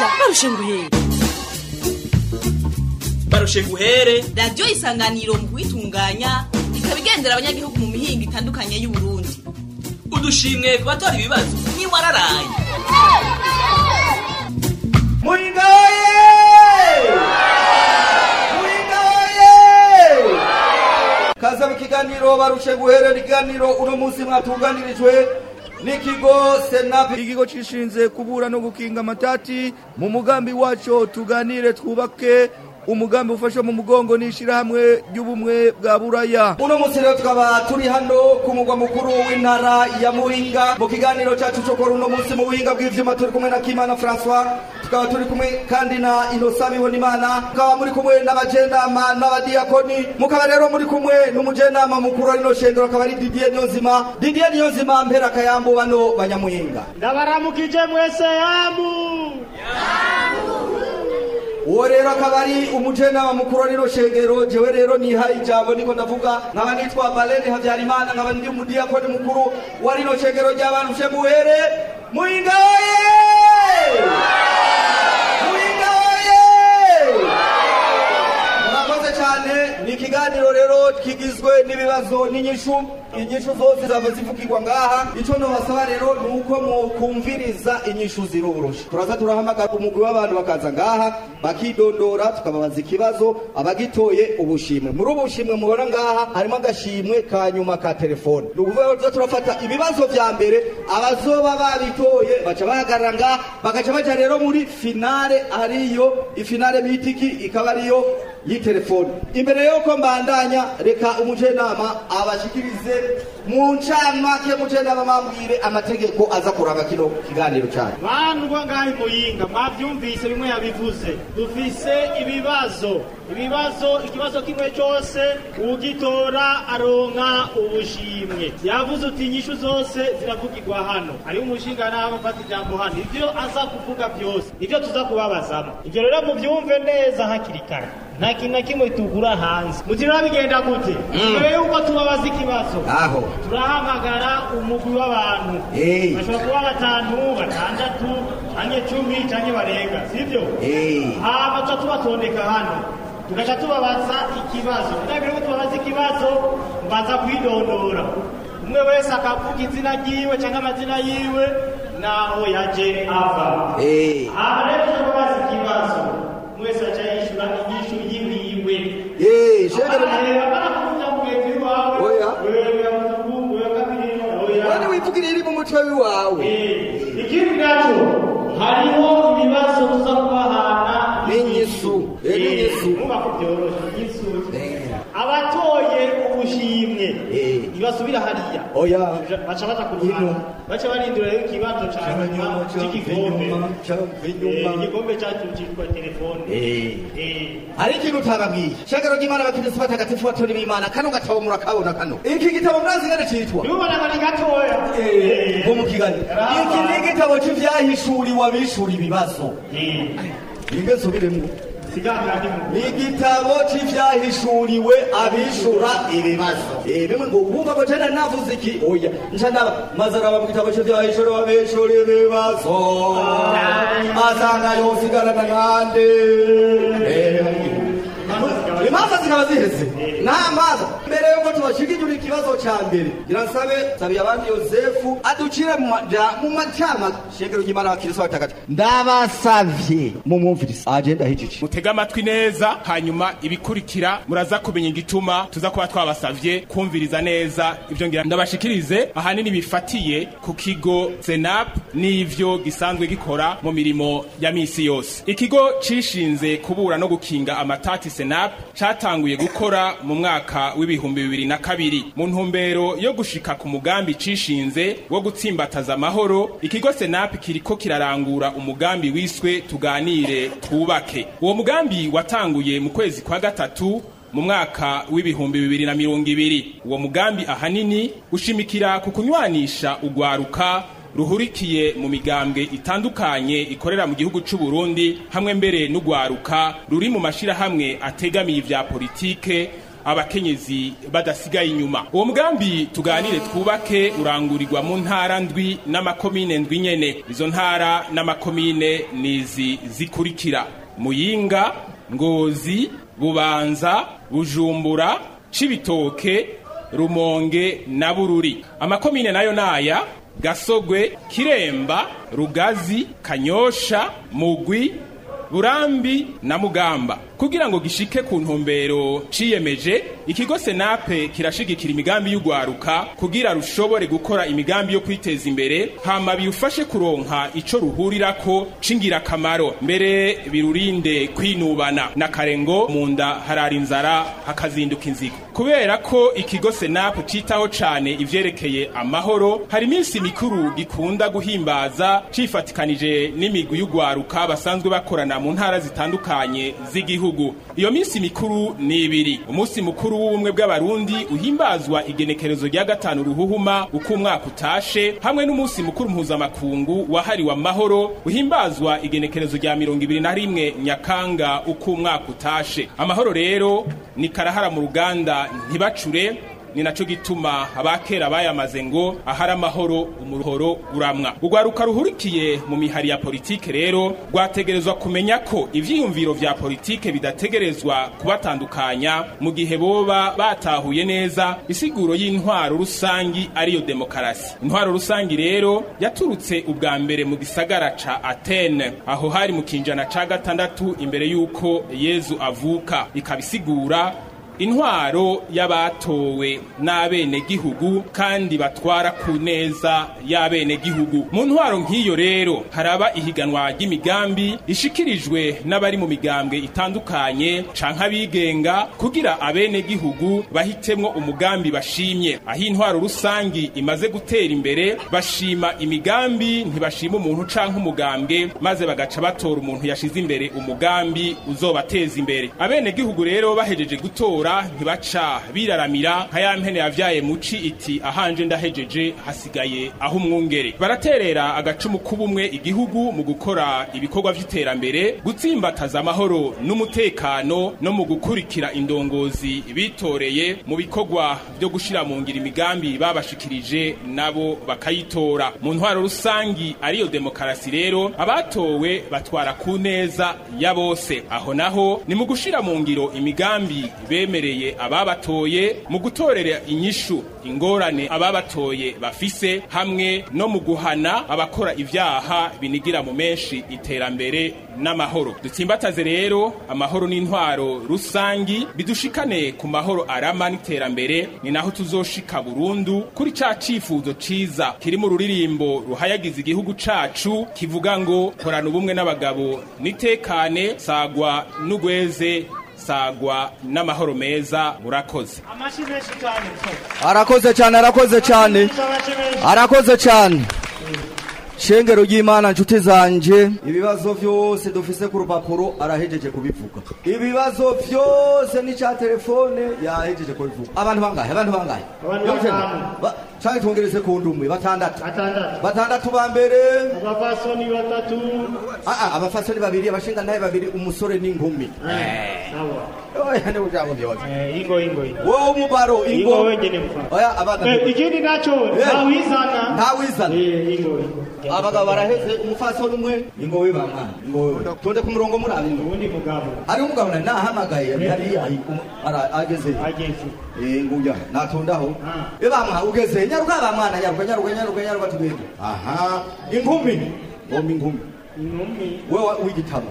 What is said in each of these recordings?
muremesha barushe nguhere barushe guhere radiyo isanganiro mu kuyitunganya ikaba igendera abanyagihugu mu mihingo itandukanye y'uburundi. Udushimwe ku batora ibibazo. Ntiwararaye. Muringaye muringaye kaza mu kiganiro barushe guherera ikiganiro uno munsi mwatunganirijwe n'ikigo senapi. Ikigo cishinze kubura no gukinga amatati mu mugambi waco tuganire twubake umugambi ufasha mu mugongo n'ishirahamwe ry'ubumwe bwa buraya. Uno munsi rero tukaba turi hano ku mugwa mukuru w'intara ya muhinga. Mu kiganiro cacu co kora uno munsi mu buhinga bw'ivyuma turi kumwe na kimana francois tukaba turi kumwe kandi na inosa bibonimana tukaba muri kumwe n'abajenama n'abadiyakoni mukaba rero muri kumwe n'umujenama mukuru wa rino shengero akaba ari didier niyonzima. Didier niyonzima mpera akayambu bano banyamuhinga. Ndabaramukije mwese yamu! Uwo rero akaba ari umujenama mukuru wa rino shengero jewe rero niha ijambo niko ndavuga nkaba nitwa balene habyarimana nkaba ndi umudiyakoni mukuru wa rino shengero ry'abantu shemuhere muhingaye ni ikiganiro rero kigizwe n'ibibazo n'inyishu inyishu zose zaba zivugirwa ngaha. Icyo nobasaba rero ni uko mukumviriza inyishu ziroroshe turaza turahamagara umugwi w'abantu bakaza ngaha bakidondora tukababaza ikibazo abagitoye ubushimwe. Muri ubu bushimwe mubona ngaha harimo agashimwe ka nyuma ka telefone. Ni ukuvuga turafata ibibazo vya mbere abazoba babitoye baca bahagarara ngaha bagaca baja rero muri finale ariyo ifinale mitiki ikaba ariyo y'itelefone imbere yuko mbandanya reka umujenama abashikirize mu ncamake umujenama bambwire amategeko aza kuranga kino kiganiro cyane bantu bo ngaho muyinga mwabyumvise bimwe yabivuze. Dufise ibibazo ibibazo ikibazo kimwe cyose ugitora aronka ubushimwe. Yavuze uti inyishu zose ziravugirwa hano. Hariho umushinga nawe afata ijambo hano. Ibyo aza kuvuga byose ni byo tuza kubabazamo. Ibyo rero mubyumve neza hakiri kare. Nta kintu na kimwe tugura hanze. Mugira bigenda gute mbere yuko tubabaza ikibazo? Aho. Turahamagara umugwi w'abantu. Bashobora kuba batanu batandatu canke cumi canke barenga. Sivyo Eh. hama tuca tubatondeka hano. Tugaca tubabaza ikibazo. Mbere yuko tubabaza ikibazo mbaza kwidondora. Umwe wese akavuga izina ryiwe canke amazina yiwe naho yaje ava. Hama rero tubabaza ikibazo. Umwe wese yiwiwe Eh, shengero Oya. wani wivugire iri mu mutwe w'iwawe ikindi na cyo hariho ibibazo tuza kubahana N'inyisu. Eh, n'inyisu. muba ko byoroshye inyisu Eh. Abatoye ubushimwe Eh. ntibasubira hariya. Baca baza ku ruhande. Baca barindira rero ikibazo ca nyuma c'igikombe Eh, igikombe cacu citwa telefone. Eh. hari ikintu utababwiye shengero ry'imana abakirisitu batagatifu batora b'imana. Kano gatabo murakabona kano. Iki gitabo murazi ngene citwa? Nubona ngo ni gatoya. Bo mu kigali. Iki ni igitabo c'ivyahishuriwe abishura ibibazo. Ninge nsubiremwo siganga ndi mu ni igitabo c'ivyahishuriwe abishura ibibazo. Eh, bimwe ngo wumva ko tena navuze iki? Oya nca ndaba maze araba mu gitabo c'ivyahishuriwe abishura ibibazo. Asanga yosigarana nande Eh, imanza zikaba ziheze. Nta manza mbere yuko tubashigijura ikibazo ca mbere gira nsabe sabiye abandi yosefu aducire mu macama shengero ry'imana abakiristo batagatifu ndabasavye. Mumwumvirize agenda hijiji mutege amatwi neza hanyuma ibikurikira muraza kumenya igituma tuza kuba twabasavye kumviriza neza ivyo ngira. Ndabashikirize ahanini bifatiye ku kigo senap n'ivyo gisanzwe gikora mu mirimo ya misi yose. Ikigo cishinze kubura no gukinga amatati senap catanguye gukora mu mwaka w'ibihumbi bibiri na kabiri. Mu ntumbero yo gushika ku mugambi cishinze wo gutsimbataza amahoro ikigo senap kiriko kirarangura umugambi wiswe tuganire twubake. Uwo mugambi watanguye mu kwezi kwa gatatu mu mwaka w'ibihumbi bibiri na mirongo ibiri. Uwo mugambi ahanini ushimikira ku kunywanisha ugwaruka ruhurikiye mu migambwe itandukanye ikorera mu gihugu c'u Burundi hamwe mbere n'ugwaruka ruri mu mashirahamwe ategamiye ivya politike abakenyezi badasigaye inyuma. Uwo mugambi tuganire twubake urangurirwa mu ntara ndwi n'amakomine ndwi nyene. Izo ntara n'amakomine nizi zikurikira muyinga ngozi bubanza bujumbura cibitoke rumonge na bururi. Amakomine na yo naya gasogwe kiremba rugazi kanyosha mugwi burambi na mugamba. Kugira ngo gishike ku ntumbero ciyemeje ikigo senape kirashigikira imigambi y'ugwaruka kugira rushobore gukora imigambi yo kwiteza imbere hama birufashe kuronka ico ruhurirako c'ingirakamaro. Mbere birurinde kwinubana. Na karengo mu nda harara inzara hakazinduka inzigo. Kubera ko ikigo senape citaho cane ivyerekeye amahoro hari iminsi mikuru gikunda guhimbaza cifatikanije n'imigwi y'ugwaruka basanzwe bakorana mu ntara zitandukanye z'igihugu. Iyo minsi mikuru ni ibiri umunsi mukuru w'ubumwe bw'abarundi uhimbazwa igenekerezo rya gatanu ruhuhuma uko umwaka utashe hamwe n'umunsi mukuru mpuzamakungu wahariwe amahoro uhimbazwa igenekerezo rya mirongo ibiri na rimwe nyakanga uko umwaka utashe. Amahoro rero ni karahara mu ruganda ntibacure. Ni naco gituma abakera bayamaze ngo ahari amahoro umuruhoro uramwa. Urwaruka ruhurikiye mu mihari ya politike rero rwategerezwa kumenya ko ivyiyumviro vya politike bidategerezwa kubatandukanya mu gihe boba batahuye neza isiguro y'intwaro rusangi ariyo demokarasi. Intwaro rusangi rero yaturutse ubwa mbere mu gisagara ca atene aho hari mu kinjana ca gatandatu imbere y'uko yezu avuka ikabisigura intwaro y'abatowe n'abenegihugu kandi batwara ku neza y'abenegihugu. Mu ntwaro nk'iyo rero haraba ihiganwa ry'imigambi ishikirijwe n'abari mu migambwe itandukanye canke abigenga kugira abenegihugu bahitemwo umugambi bashimye. Aho intwaro rusangi imaze gutera imbere bashima imigambi ntibashima umuntu canke umugambwe maze bagaca batora umuntu yashize imbere umugambi uzobateza imbere. Abenegihugu rero bahejeje gutora ntibaca biraramira. Nka ya mpene yavyaye muci iti ahanje ndahejeje hasigaye aho umwungere. Baraterera agacumu k'ubumwe igihugu mu gukora ibikorwa vy'iterambere gutsimbataza amahoro n'umutekano no mu gukurikira indongozi bitoreye mu bikorwa vyo gushira mu ngiro imigambi babashikirije nabo bakayitora. Mu ntwaro rusangi ariyo demokarasi rero abatowe batwara ku neza ya bose. Aho naho ni mu gushira mu ngiro imigambi bemereye ababatoye mu gutorera inyishu ingorane ababatoye bafise hamwe no mu guhana abakora ivyaha binigira mu menshi iterambere n'amahoro. Dutsimbataze rero amahoro n'intwaro rusangi bidushikane ku mahoro arama n'iterambere ni naho tuzoshika burundu kuri ca cifuzo ciza kiri mu ruririmbo ruhayagiza igihugu cacu kivuga ngo korana ubumwe n'abagabo nitekane sagwa n'ugweze sagwa n'amahoro meza cyane. Arakoze cyane arakoze cyane. Arakoze cyane. Shengero ry'imana nshuti zanje. Ibibazo byose dufise ku rupapuro arahejeje kubivuga ibibazo byose n'icya telefone yahejeje kubivuga abantu bangahe? Abantu bangahe? Canke twongereze ku ndumwe batandatu batandatu ba mbere abapfasoni batatu abafasoni babiri abashingantahe babiri umusore n'inkumi wowe umubaro ingo ikindi naco Eh. ntawizana ntawizana abagabo baraheze umufasoni umwe ingo we bamwana ingo we tonde ku murongo muri abino uwundi mugabo ari umugabo na nahamagaye ara- ageze ageze nguya natondaho bamwa ugeze nyaruka bamwana nyaruka nyaruka nyaruka nyaruka tugende aha. Inkumi ngomba inkumi inkumi wewe w'igitabo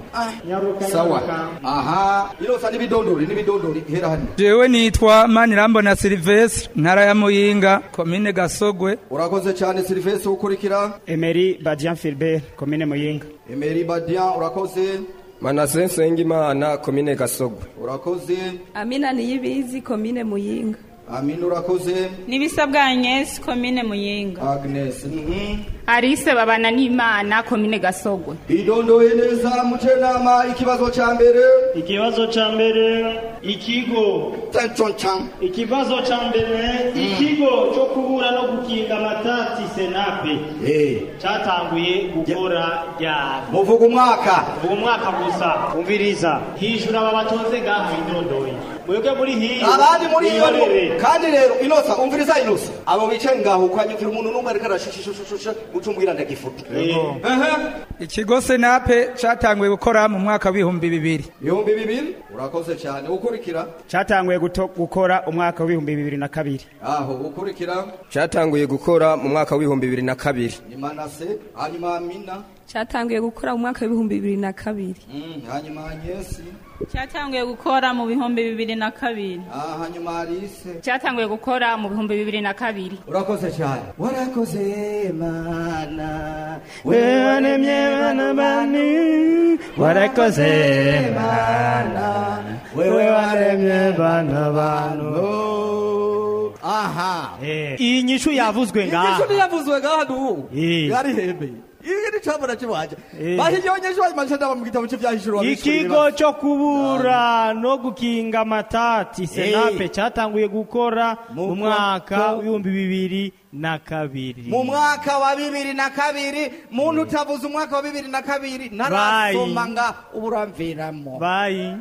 nyaruka sawa. aha. Irosa n'ibidondori n'ibidondori hera hano jewe nitwa manirambona silivestre ntara ya muyinga komine gasogwe. Urakoze cyane silivesi ukurikira. Emery Badian Philbert komine Muyinga. Emeri badian urakoze. Manase nsengimana komine gasogwe. Urakoze. Amina niyibizi komine Muyinga. Amina urakoze. N'ibisabwa Agnes komine Muyinga. Agnes. Mhm. Alice babana n'Imana komine Gasogwe. Idondoye neza mucenama ikibazo cya mbere. Ikibazo ca mbere ikigo. Ikibazo ca mbere ikigo cyo kubura no gukinga amatati senape. Eh, cyatanguye gukora ryari muvuga umwaka. Uwo mwaka gusa. Umviriza hijura aba batonze ngaha idondoye mwebwe muri hiyo abandi muri iyo kandi rero inosa umviriza inosa. Abo bicaye ngaho kwanyumvira umuntu n'umwe ariko arashishishishusha ucumbwira ndagifuta ikigo senape cyatanguye gukora mu mwaka w'ibihumbi bibiri. Ibihumbi bibiri? Urakoze cyane. Ukurikira? Cyatanguye gukora umwaka w'ibihumbi bibiri na kabiri. Aho ukurikira? Cyatanguye gukora mu mwaka w'ibihumbi bibiri na kabiri. Ni manase hanyuma mina cyatanguye gukora mu mwaka w'ibihumbi bibiri na kabiri. Mm, hanyuma anyesi cyatanguye gukora mu bihumbi bibiri na kabiri. Ah, hanyuma arise cyatanguye gukora mu bihumbi bibiri na kabiri. Urakoze cyane. Warakoze mana. Wewe waremye bana bani. Warakoze mana. Wewe waremye bana bantu aha. Iyi nyishu yavuzwe ngaha. igisho ntiyavuzwe ngaha nubu Eh. yari hembeye iyi ni cambo kiwanje Eh. bahiyonyesho hanyuma ndaba mu gitabo cy'ivyahishuro ikigo cyo kubura no gukinga amatati senape cyatanguye gukora mu mwaka w'ibihumbi bibiri na kabiri. Mu mwaka wa bibiri na kabiri muntu utavuze umwaka wa bibiri na kabiri ntarasoma Bayi. nga uburamviramo bayi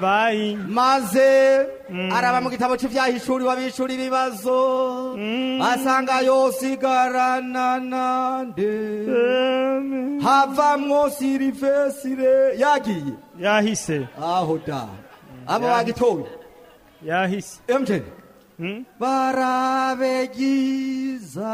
bayi maze. Araba mu gitabo cy'ivyahishuri wabishura ibibazo asanga yosigarana nande havamwo sirivesire yagiye. Yahise. Aho da. Abo bagitoye yahise. Emjeni barabegiza.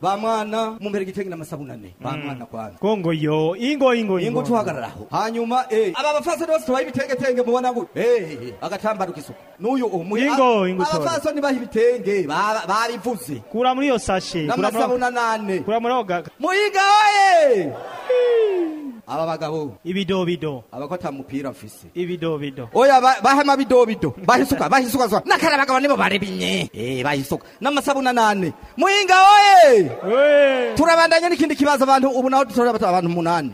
Bamwana mumbere igitenge n'amasabunane bamwana kwanza kongo yo ingo ingo ingo. Tuhagararaho hanyuma eh aba bafasoni bose tubaha ibitengetenge mubona ngo eh agatambaro k'isuku. N'uyu umuhe Ingo, ingo abafasoni baha ibitenge. Ba- babivuze kura muri iyo sashe kura muri- n'amasabunanane kura muri ako ga- muhiga oye! Aba bagabo. Ibidobido. Abakota mupira mfise ibidobido. Oya ba- bahe amabidobido bahisuka bahisuka zwa nakara abagabo nibo barebinye eh bahisuka n'amasabuna nane. Muhinga oye! Turabandanya n'ikindi kibazo abantu ubu naho dutora abantu abantu umunani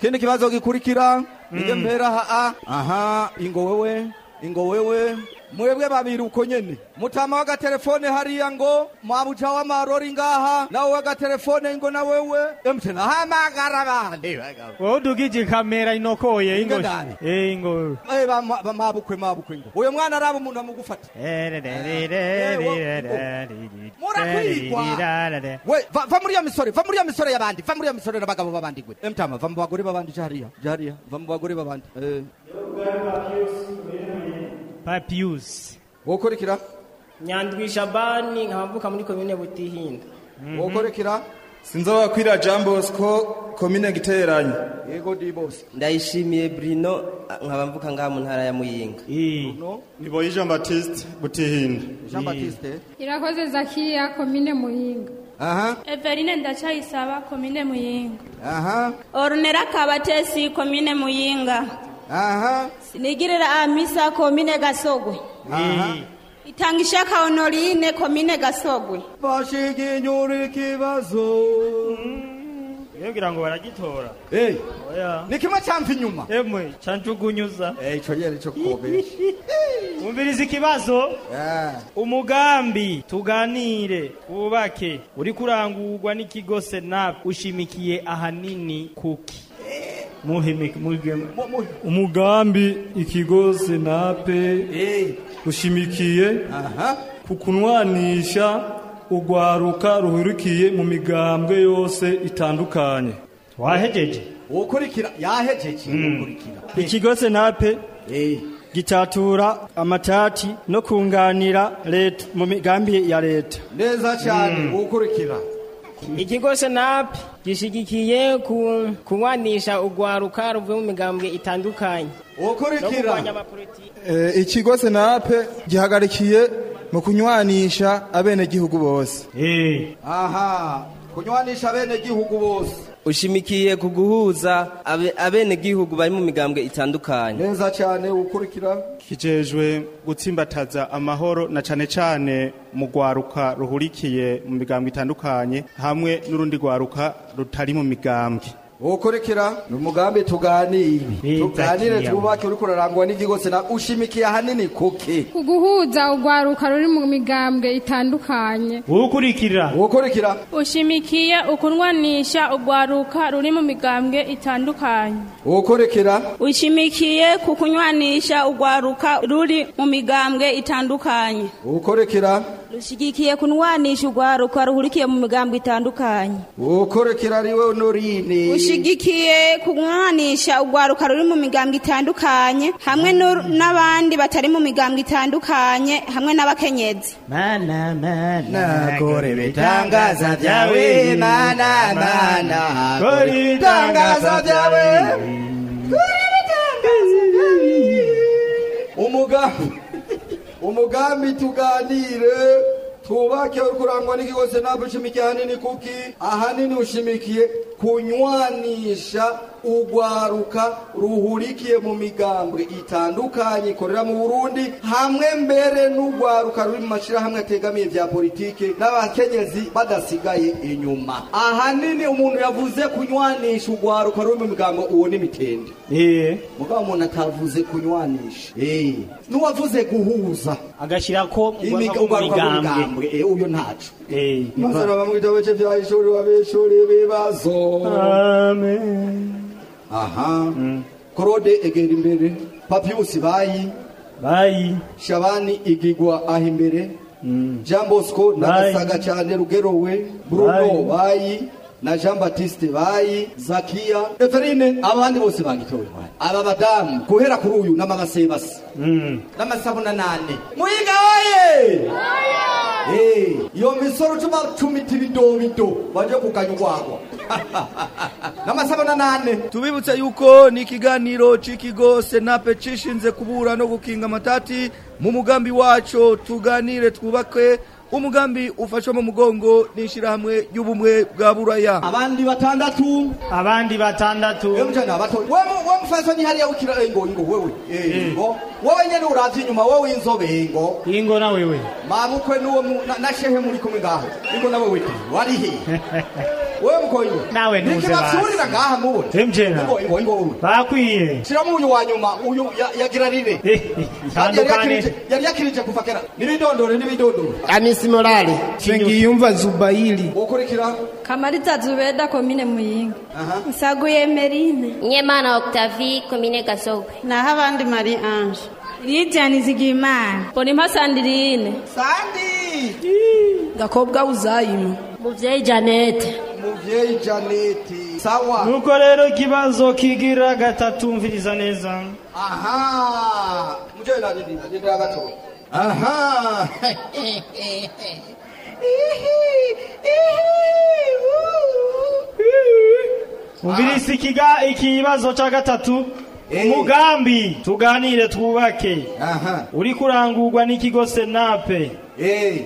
ikindi kibazo gikurikira ije mpera ha aha ingo wewe ingo wewe mwebwe babiri uko nyene mutama w'agatelefone hariya ngo mwabuja w'amarori ngaha nawe w'agatelefone ngo na wewe. Emutena hamagara abandi wowe udugije kamera inokoye ingo eh ingo Eh, ba- mabukwe mabukwe ngo uyo mwana araba umuntu amugufata. Murakwigwa. we va, muri ya misore va muri ya misore y'abandi va muri ya misore n'abagabo b'abandi gwe. Emtama va mu bagore b'abandi jariya jariya va mu bagore b'abandi eh papius wokurikira nyandwi shabani nkavuka muri komine butihinda wokurikira sinzobakwira jean bosco komine giteranyo yego di bose ndayishimiye brino nkaba mvuka ngaha mu ntara ya muyinga. Niboye jean baptiste butihinda jean baptiste. Irakoze zakiya komine muhinga aha. Everine ndacayisaba komine Muyinga. aha. Ornera Kabatesi komine Muyinga. Aha. Sinigirira Amisa komine Gasogwe. aha. Itangishaka Honorine komine Gasogwe. bashiginyura ikibazo yebwira ngo baragitora. Eh oya. Ni kimwe cyamva inyuma. Emwe canjugunyuza eh ico yere cyo kobesha. Umviriza ikibazo? Umugambi tuganire twubake. Uri kurangurwa n'ikigo senap ushimikiye ahanini kuki? Umugambi ikigo senape ushimikiye ku kunwanisha urwaruka ruhurikiye mu migambwe yose itandukanye. Wahejeje? Ukurikira yahejeje ukurikira ikigo senape gitatura amatati no kunganira leta mu migambi ya leta. Neza cyane ukurikira ikigo senapu gishigikiye ku kunywanisha urwaruka ruvuye mu migambwe itandukanye. Ukurikira Eh, ikigo senape gihagarikiye mu kunywanisha abenegihugu bose. Aha kunywanisha bene gihugu bose. Ushimikiye ku guhuza abe- abenegihugu bari mu migambwe itandukanye. Neza cyane ukurikira. Kijejwe gutsimbataza amahoro na cane cane mu rwaruka ruhurikiye mu migambwe itandukanye hamwe n'urundi rwaruka rutari mu migambwe. Ni umugambi tuganire. Tuganire twubake uriko urarangwa n'ikigo sena ushimikiye ahanini kuki kuguhuza urwaruka ruri mu migambwe itandukanye. Uwukurikira uwukurikira ushimikiye ukunwanisha urwaruka ruri mu migambwe itandukanye. Uwukurikira ushimikiye ku kunywanisha urwaruka ruri mu migambwe itandukanye. Uwukurikira rushigikiye kunwanisha urwaruka ruhurikiye mu migambwe itandukanye. Ariwe honorine ushigikiye kunwanisha urwaruka ruri mu migambwe itandukanye hamwe n'abandi batari mu migambwe itandukanye hamwe n'abakenyezi. Mana mana. Kore bitangaza byawe mana mana. Kore ibitangaza byawe kore ibitangaza byawe umugambi. Umugambi tuganire twubake urkurangwa n'ikigo senabu ushimikiye ahanini kuki? Ahanini ushimikiye kunywanisha urwaruka ruhurikiye mu migambwe itandukanye ikorera mu burundi hamwe mbere n'urwaruka ruri mu mashyirahamwe ategamiye bya politike n'abakenyezi badasigaye inyuma. Ahanini umuntu yavuze kunywanisha urwaruka ruri mu migambo uwo ni mitende. Mugabo umuntu atavuze kunywanisha. N'uwavuze guhuza agashyira ko imiga mu urwaruka migambwe rw'imigambwe eh uyo ntaco. Eh maze baba mu gitabo cye vya ishuri wabeshuri ibibazo amen. Aha. Korode egera imbere. Papiusi bayi. Bayi. Shabani igigwa aho imbere jean bosco nagasaga cyane rugerowe. Bruno bayi. Na jean baptiste bayi zakiya eferine abandi bose bagitowe aba badamu guhera kuri uyu n'amabasebase n'amasabuna nane. Muyiga waye! Eh, iyo misoro cuma cumita ibidobido baje kuganya urwagwa n'amasabuna nane. Tubibutse yuko ni ikiganiro c'ikigo senape cishinze kubura no gukinga amatati mu mugambi waco tuganire twubake umugambi ufashwe mu mugongo n'ishirahamwe y'ubumwe bwa buraya. Abandi batandatu. Abandi batandatu. Wewe mjana bato wewe wewe mfasoni hali ya ukira ingo ingo wewe. Eh ingo. Wewe nyene uravye inyuma wewe inzobe ingo. Ingo na wewe. Mabukwe nuwo na- na shehe muri kumwe ngaho ingo nawe witi wari he wewe mko ingo Nawe muwe? Emjena. ingo ingo bakwiye shiramo uyu wa nyuma uyu ya- yagira rire Kandi yari yakirije- kuva kera nibidondore nibidondore Anisi Morale. Sengiyumva Zubaili ukurikira? Kamariza Zubeda komine Muyinga. Nsaguye Merine. Nyemana Octavie komine Gasogwe. naho abandi Marie Ange. Lidiane Zigimana. Bonimpa Sandirine. Sandi. Gakobwa Uzayima. Muvyeyi Janete. muvyeyi janeti sawa. Nuko rero ikibazo kigira gatatu mviriza neza. Aha. Mujye nadindira dindira gato. Aha. Umviriza ikiga ikibazo ca gatatu. Umugambi tuganire twubake. Uri kurangurwa n'ikigo senape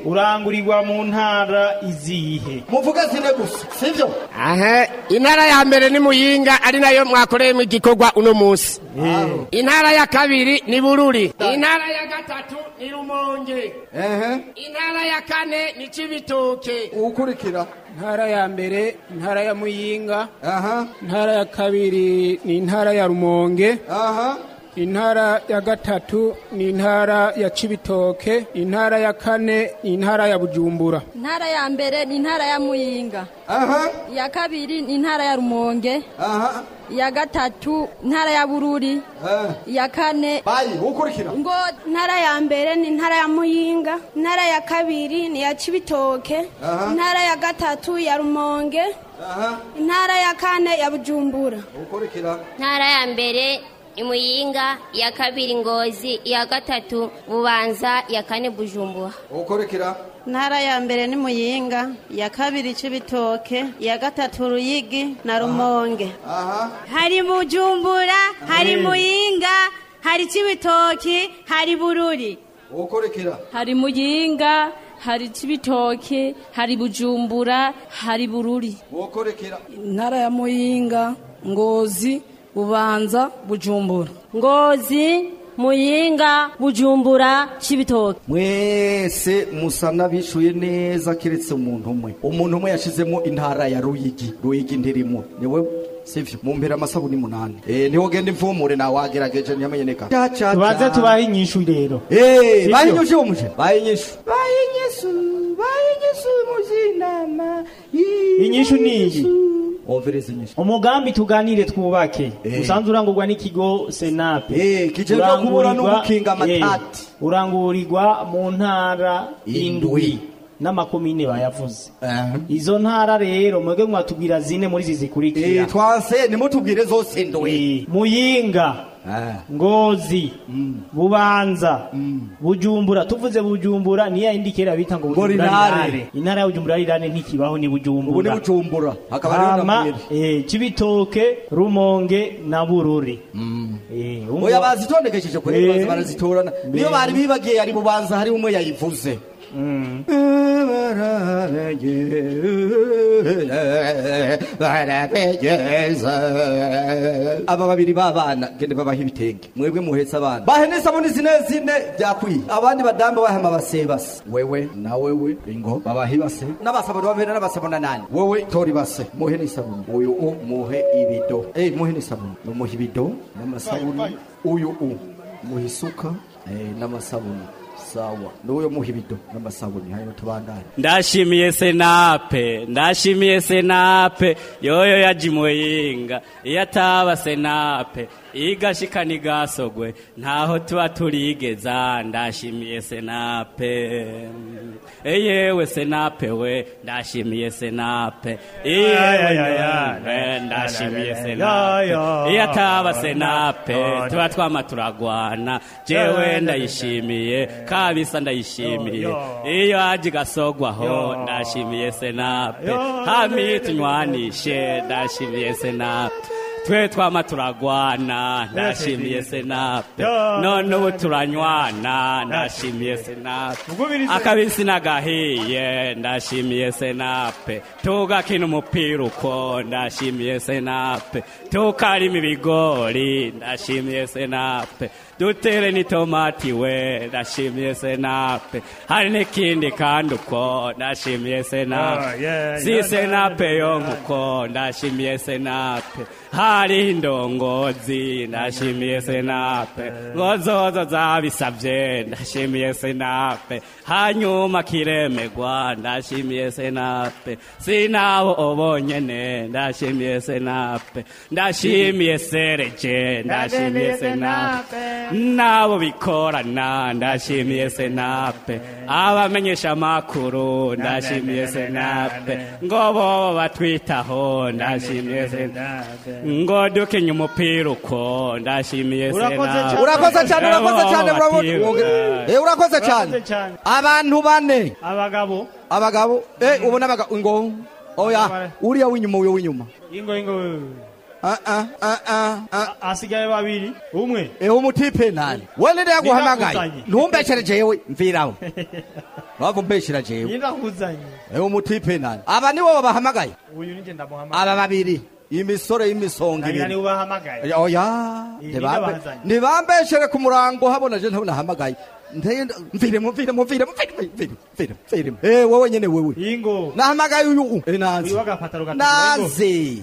urangurirwa mu ntara izihe? Muvuge zine gusa sivyo? Aha intara ya mbere ni muyinga ari na yo mwakoreyemo igikorwa uno munsi. Intara ya kabiri ni bururi. Intara ya gatatu ni rumonge. Intara ya kane ni cibitoke. Ukurikira. Intara ya mbere intara ya muyinga. Intara ya kabiri ni intara ya rumonge. Intara ya gatatu ni intara ya cibitoke intara ya kane ni intara ya bujumbura. Intara ya mbere ni intara ya Muyinga. Iya kabiri ni intara ya Rumonge. Iya gatatu intara ya Bururi. Iya kane. Bayi ukurikira. Ngo intara ya mbere ni intara ya Muyinga. Intara ya kabiri ni ya Cibitoke. Aha. intara ya gatatu ya Rumonge. Intara ya kane ya Bujumbura. Ukurikira. Ntara ya mbere imuyinga iya kabiri ngozi iya gatatu bubanza iya kane bujumbura. Ukurikira ntara ya mbere ni muyinga iya kabiri cibitoke iya gatatu ruyigi na rumonge. Hari Bujumbura hari. Muyinga hari Cibitoki hari Bururi. Ukurikira hari muyinga hari cibitoke hari bujumbura hari bururi. Ukurikira intara ya muyinga ngozi bubanza bujumbura. Ngozi, Muyinga, Bujumbura, Cibitoke. mwese musa n'abishuye neza keretse umuntu umwe. Umuntu umwe yashizemo intara ya ruyigi. Ruyigi ndirimo. Niwe sivyo mumpera amasabuni munani. Eh ni ho genda imfumure nawe wagerageje ntiyamenyeka tubanze tubahe inyishu rero. Eh Sivyo? bayinyishu umuje bayinyishu bayinyishu bayinyishu muzinama inyishu ni iyi. Umviriza inyishu umugambi tuganire twubake. Usanzwe urangurwa n'ikigo senape. Amatati. eh, urangurirwa mu ntara indwi. N'amakomine bayavuze. Izo ntara rero mwebwe mwatubwira zine muri izi zikurikira. Eh twanse nimutubwire zose ndwi muyinga ngozi bubanza bujumbura tuvuze bujumbura niya indi kera bita ngo bujumbura intara ya bujumbura rirane ntikibaho ni bujumbura. Ubu ni bujumbura hakaba eh, cibitoke rumonge na bururi. Eh, umva- oya bazitondekesheje kuri Eh. bazi barazitorana. Niyo bari bibagiye ari bubanza hari umwe yayivuze. Aba babiri b'abana gende babaha ibitenge. Mwebwe muhetse abana. Bahe n'isabuni zine zine byakwiye. Abandi badamu bahe amabasebase wewe na wewe. Ingo babaha ibase. N'abasabuni babiri n'abasabuni nani wewe tora ibase. Muhe n'isabuni. Uyu u muhe ibido. Eh muhe n'isabuni. Numuhe ibido n'amasabuni. Uyu u. Muhe isuka eh n'amasabuni. Sawa n'uyo muhe ibido n'amasabuni hanyuma tubandane ndashimiye senape ndashimiye senape. Yoyo yajimwe yinga iyo ataba senape igashikana igasogwe ntaho tuba turigeza ndashimiye senape. Eyewe senape we ndashimiye senape. Ndashimiye senape. Iyo ataba senape. tuba twama turagwana. Jewe ndayishimiye kabisa ndayishimiye iyo aje gasogwaho ndashimiye senape. Hami tunywanishe ndashimiye senape. Twe twama turagwana ndashimiye senape none ubu turanywana ndashimiye senape akabisi nagahiye ndashimiye senape tugakina umupira uko ndashimiye senape tukarima ibigori ndashimiye senape dutere n'itomati we ndashimiye senape hari n'ikindi kandi uko ndashimiye senape ah, si senape yo nkuko ndashimiye senape hari indongozi ndashimiye senape ngo zozo zabisabye ndashimiye senape hanyuma kiremegwa ndashimiye senape sinabo obonyene ndashimiye senape ndashimiye sereje ndashimiye senape nabo bikorana ndashimiye senape. Abamenyesha amakuru ndashimiye senape. Ngo bobo batwitaho ndashimiye senape. Ngo dukenye umupira uko ndashimiye senape. urakoze cyane urakoze cyane eh urakoze cyane abantu bane. Abagabo. Abagabo. Eh ubona abagabo ngo oya uriya w'inyuma uyo w'inyuma. Ingo ingo. Ah ah ah ah ah asigaye babiri umwe eh umutipe nani wene ndiye guhamagaye Nindakuzanye. ntumbeshere jewe mviraho bavu mbeshera jewe yindakuzanye eh umutipe nani aba nibo babahamagaye uyu ninjye ndamuhamagaye aba babiri imisore y'imisonga ibiri ni oya ntibambeshere ku murango habona je ntabona hamagaye Nteye- mvire mvire mvire mvire mvire mvire mvire eh wowe nyene wewe. Ingo nahamagaye uyu eh wagapataro gatukura nazi. ingo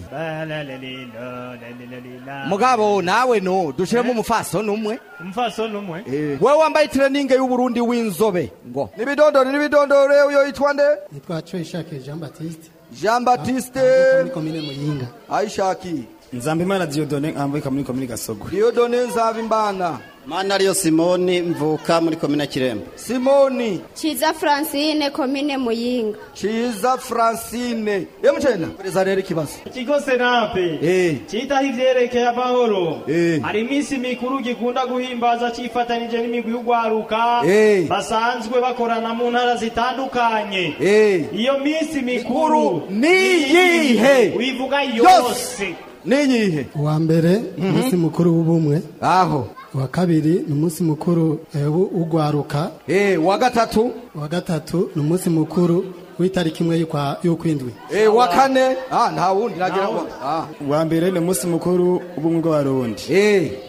mugabo nawe no. Dushiremo umufasoni umwe umufasoni umwe wewe wambaye training y'uburundi w'inzobe ngo. Nibidondore nibidondore uyo yitwa nde nitwa Coyishake Jean Baptiste. Jean Baptiste. Muri komine Muyinga. Aishaki Nzambimana Diodone nkambuka muri komine Gasogo Diodone Nzabimbana mana ariyo simoni mvuka muri komine kiremba. Simoni. Chiza Francine komine Muyinga. Chiza Francine. Emuchena Pereza rero ikibazo. Ikigo senape. Eh. Citaho ivyerekeye amahoro Eh. hari iminsi mikuru gikunda guhimbaza cifatanije n'imigwi y'ugwaruka. Eh. basanzwe bakorana mu ntara zitandukanye. Eh. iyo minsi mikuru niyihe wivuga yose niyihe uwa mbere umunsi mukuru w'ubumwe. Aho. Uwa kabiri ni umunsi mukuru eh, w'u- w'ugwaruka eh wa gatatu. Uwa gatatu ni umunsi mukuru w'itariki imwe y'ukwindwi. Eh wa kane. Ah nta wundi nagira ngo ah. Wa mbere ni umunsi mukuru w'ubumwe bw'abarundi.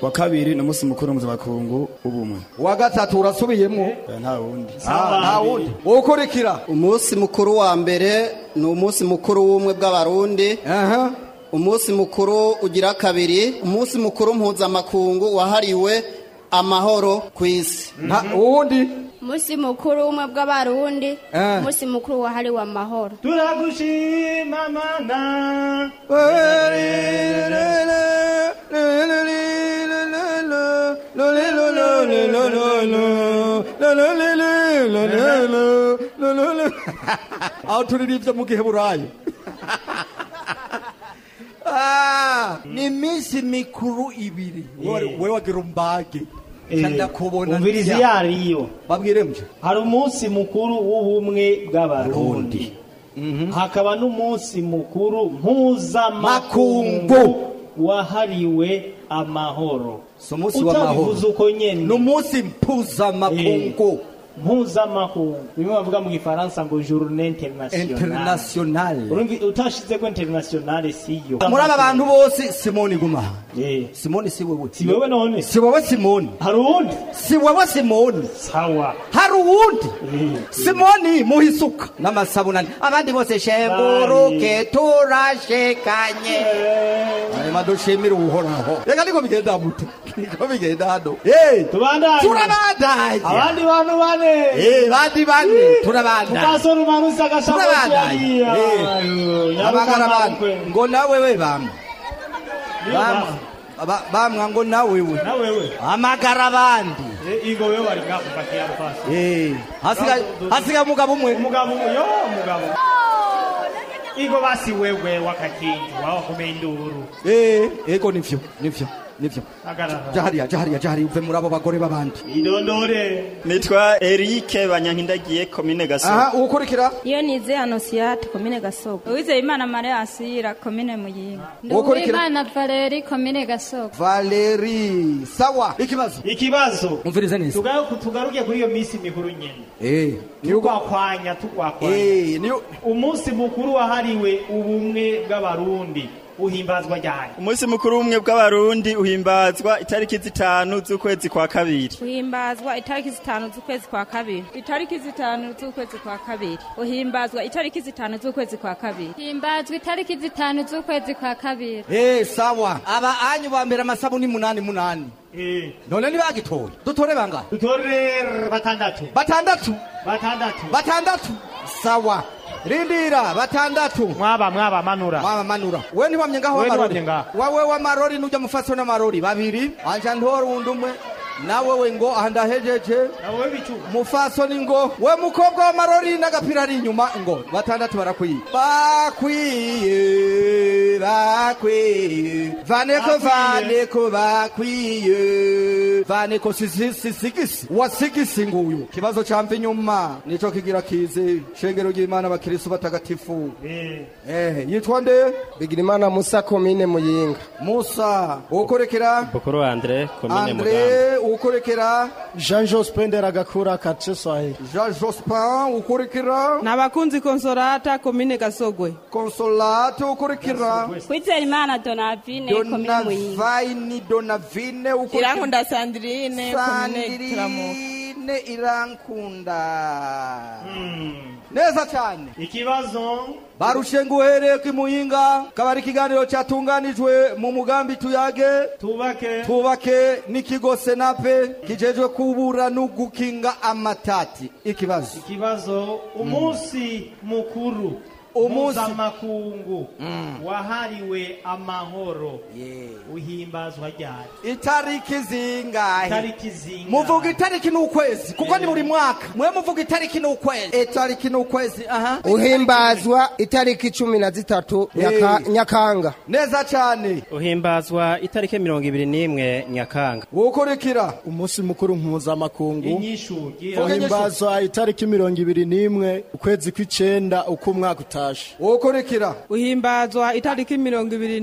Wa kabiri ni umunsi mukuru mpuzamakungu w'ubumwe. Wa gatatu urasubiyemo. Nta wundi. Ah nta wundi. Ukurikira. Umunsi mukuru wa mbere ni umunsi mukuru w'ubumwe bw'abarundi. Umunsi mukuru ugira kabiri umunsi mukuru mpuzamakungu wahariwe amahoro ku isi uwundi umunsi mukuru w'ubumwe bw'abarundi Eh. umunsi mukuru wahariwe amahoro turagushima mana aho turirimbye mu giheburayo Ah, ni iminsi mikuru ibiri. Wewe- wewe wagira umbage. Ndakubona umvirizi yariyo hari umunsi mukuru w'ubumwe bw'abarundi. Hakaba n'umunsi mukuru mpuzamakungu wahariwe amahoro. Umunsi w'amahoro. utabivuze uko nyene. Ni umunsi mpuzamakungu. Mpuzamakungu bimwe bavuga mu gifaransa ngo journée internationale. International utashize ko internationale siyo? Muri aba bantu bose simoni guma. Simoni si wewe si wewe none si wewe simoni. Hari uwundi? Si wewe simoni. Sawa. Hari uwundi? Simoni muhisuka. N'amasabunani abandi bose shemburuke turashekanye hanyuma dushimire uhoraho. Reka niko bigenda mute niko bigenda hano. Eh, turabandanye. Abandi bantu bane Eh, bandi bane turabandanye mukasoro umanutse agashakoshi turabandanye yariya Eh, abagara bane ngo nawe we bamwe bamwe Ba- bamwa ngo nawe we nawe we amagara abandi Eh, igo wewe wari ngakupatia rufasi Eh, hasigaye hasigaye umugabo umwe umugabo yo umugabo igo basi wewe wakakinju wawakomeye induru Eh, ego nivyo nivyo agarara jahariya jahariya jahariya. Uve muri abo bagore b'abandi idondore. Nitwa Eric Banyankindagiye komine Gasogi aha uwukurikira? Iyo nize anosiyate komine gasogo uwizeye imana mariya asira komine muyinga Uwukurikira? valeri komine gasoko valeri sawa. Ikibazo? Ikibazo. Umvirize neza. Tugaruke- kuri iyo minsi mikuru nyene. Eh, tugwakwanya tugwakwanya Eh, umunsi mukuru wahariwe ubumwe bw'abarundi. Uhimbazwa ryari umunsi mukuru w'ubumwe bw'abarundi uhimbazwa itariki zitanu z'ukwezi kwa kabiri. Uhimbazwa itariki zitanu z'ukwezi kwa kabiri. Itariki zitanu z'ukwezi kwa kabiri. Uhimbazwa itariki zitanu z'ukwezi kwa kabiri. Himbazwa itariki zitanu z'ukwezi kwa kabiri. Eh, sawa. Aba anyu bambera amasabuni munani munani. None ntibagitoye dutore bangahe dutore batandatu. Batandatu. Batandatu. Batandatu sawa. Rindira batandatu mwaba mwaba manura. Mwaba manura. We ntiwamye ngaho We w'amarori ntiwamye ngaho. wawe w'amarori n'ujya mufaso n'amarori babiri. Anja ntora uwundi umwe nawe we ngo aha ndahejeje nawe bicu mufaso ni ngo we mukobwa w'amarori n'agapira ari inyuma ngo batandatu barakwiye. Bakwiye bakwiye. Vaneko vaneko bakwiye. Vaneko sisi- sisigisi wasigisi nguyu. Kibazo camva inyuma nico kigira kize. Shengero ry'imana abakirisu batagatifu. Eh. Yitwa nde? Bigirimana musa komine muyinga. Musa. Uwukurikira bukuru andre komine mugamba andre uwukurikira jean jospin nderagakura kace swahili jean jospin ukurikira nabakunzi konsolata komine gasogwe konsolata ukurikira kwizera imana donavine komine muyinga donavine donavine irankunda sandrine komine gitaramuka sandrine irankunda neza cyane. Ikibazo. Barushe nguhereye ku muyinga kaba ari ikiganiro cyatunganijwe mu mugambi tuyage. Tubake tubake n'ikigo senape kijejwe kubura no gukinga amatati. Ikibazo. Ikibazo umunsi mukuru. Umunsi- mpuzamakungu wahariwe amahoro. Uhimbazwa ryari? Itariki zingahe? Itariki zingahe? muvuga itariki n'ukwezi kuko ni buri mwaka. Mwe muvuga itariki n'ukwezi. Itariki n'ukwezi aha. Uhimbazwa itariki cumi na zitatu Nyaka- Eh. nyakanga. Neza cyane. Uhimbazwa itariki mirongo ibiri n'imwe nyakanga. Ukurikira umunsi mukuru mpuzamakungu. Inyishu uhimbazwa itariki mirongo ibiri n'imwe ukwezi kw'icenda uko umwaka utashe ukurikira uhimbazwa itariki mirongo ibiri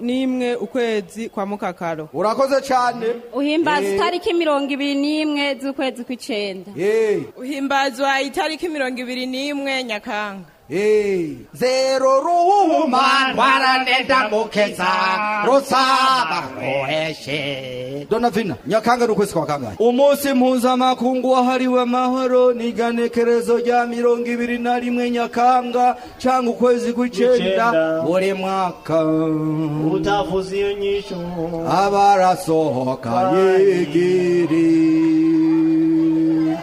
n'imwe ukwezi kwa mukakaro. Urakoze cyane. Uhimbaza Eh. itariki mirongo ibiri n'imwe z'ukwezi kw'icenda. Uhimbazwa itariki mirongo ibiri n'imwe nyakanga. Zero ruhuma rwaranenda mukeza rusaba ruheshe donavina nyakanga ni ukwezi kwa kangahe umunsi mpuzamakungu wahariwe amahoro ni iganekerezo rya mirongo ibiri na rimwe nyakanga cyangwa ukwezi Kw'icenda. buri mwaka. Utavuze iyo nyishu abarasohoka yigiri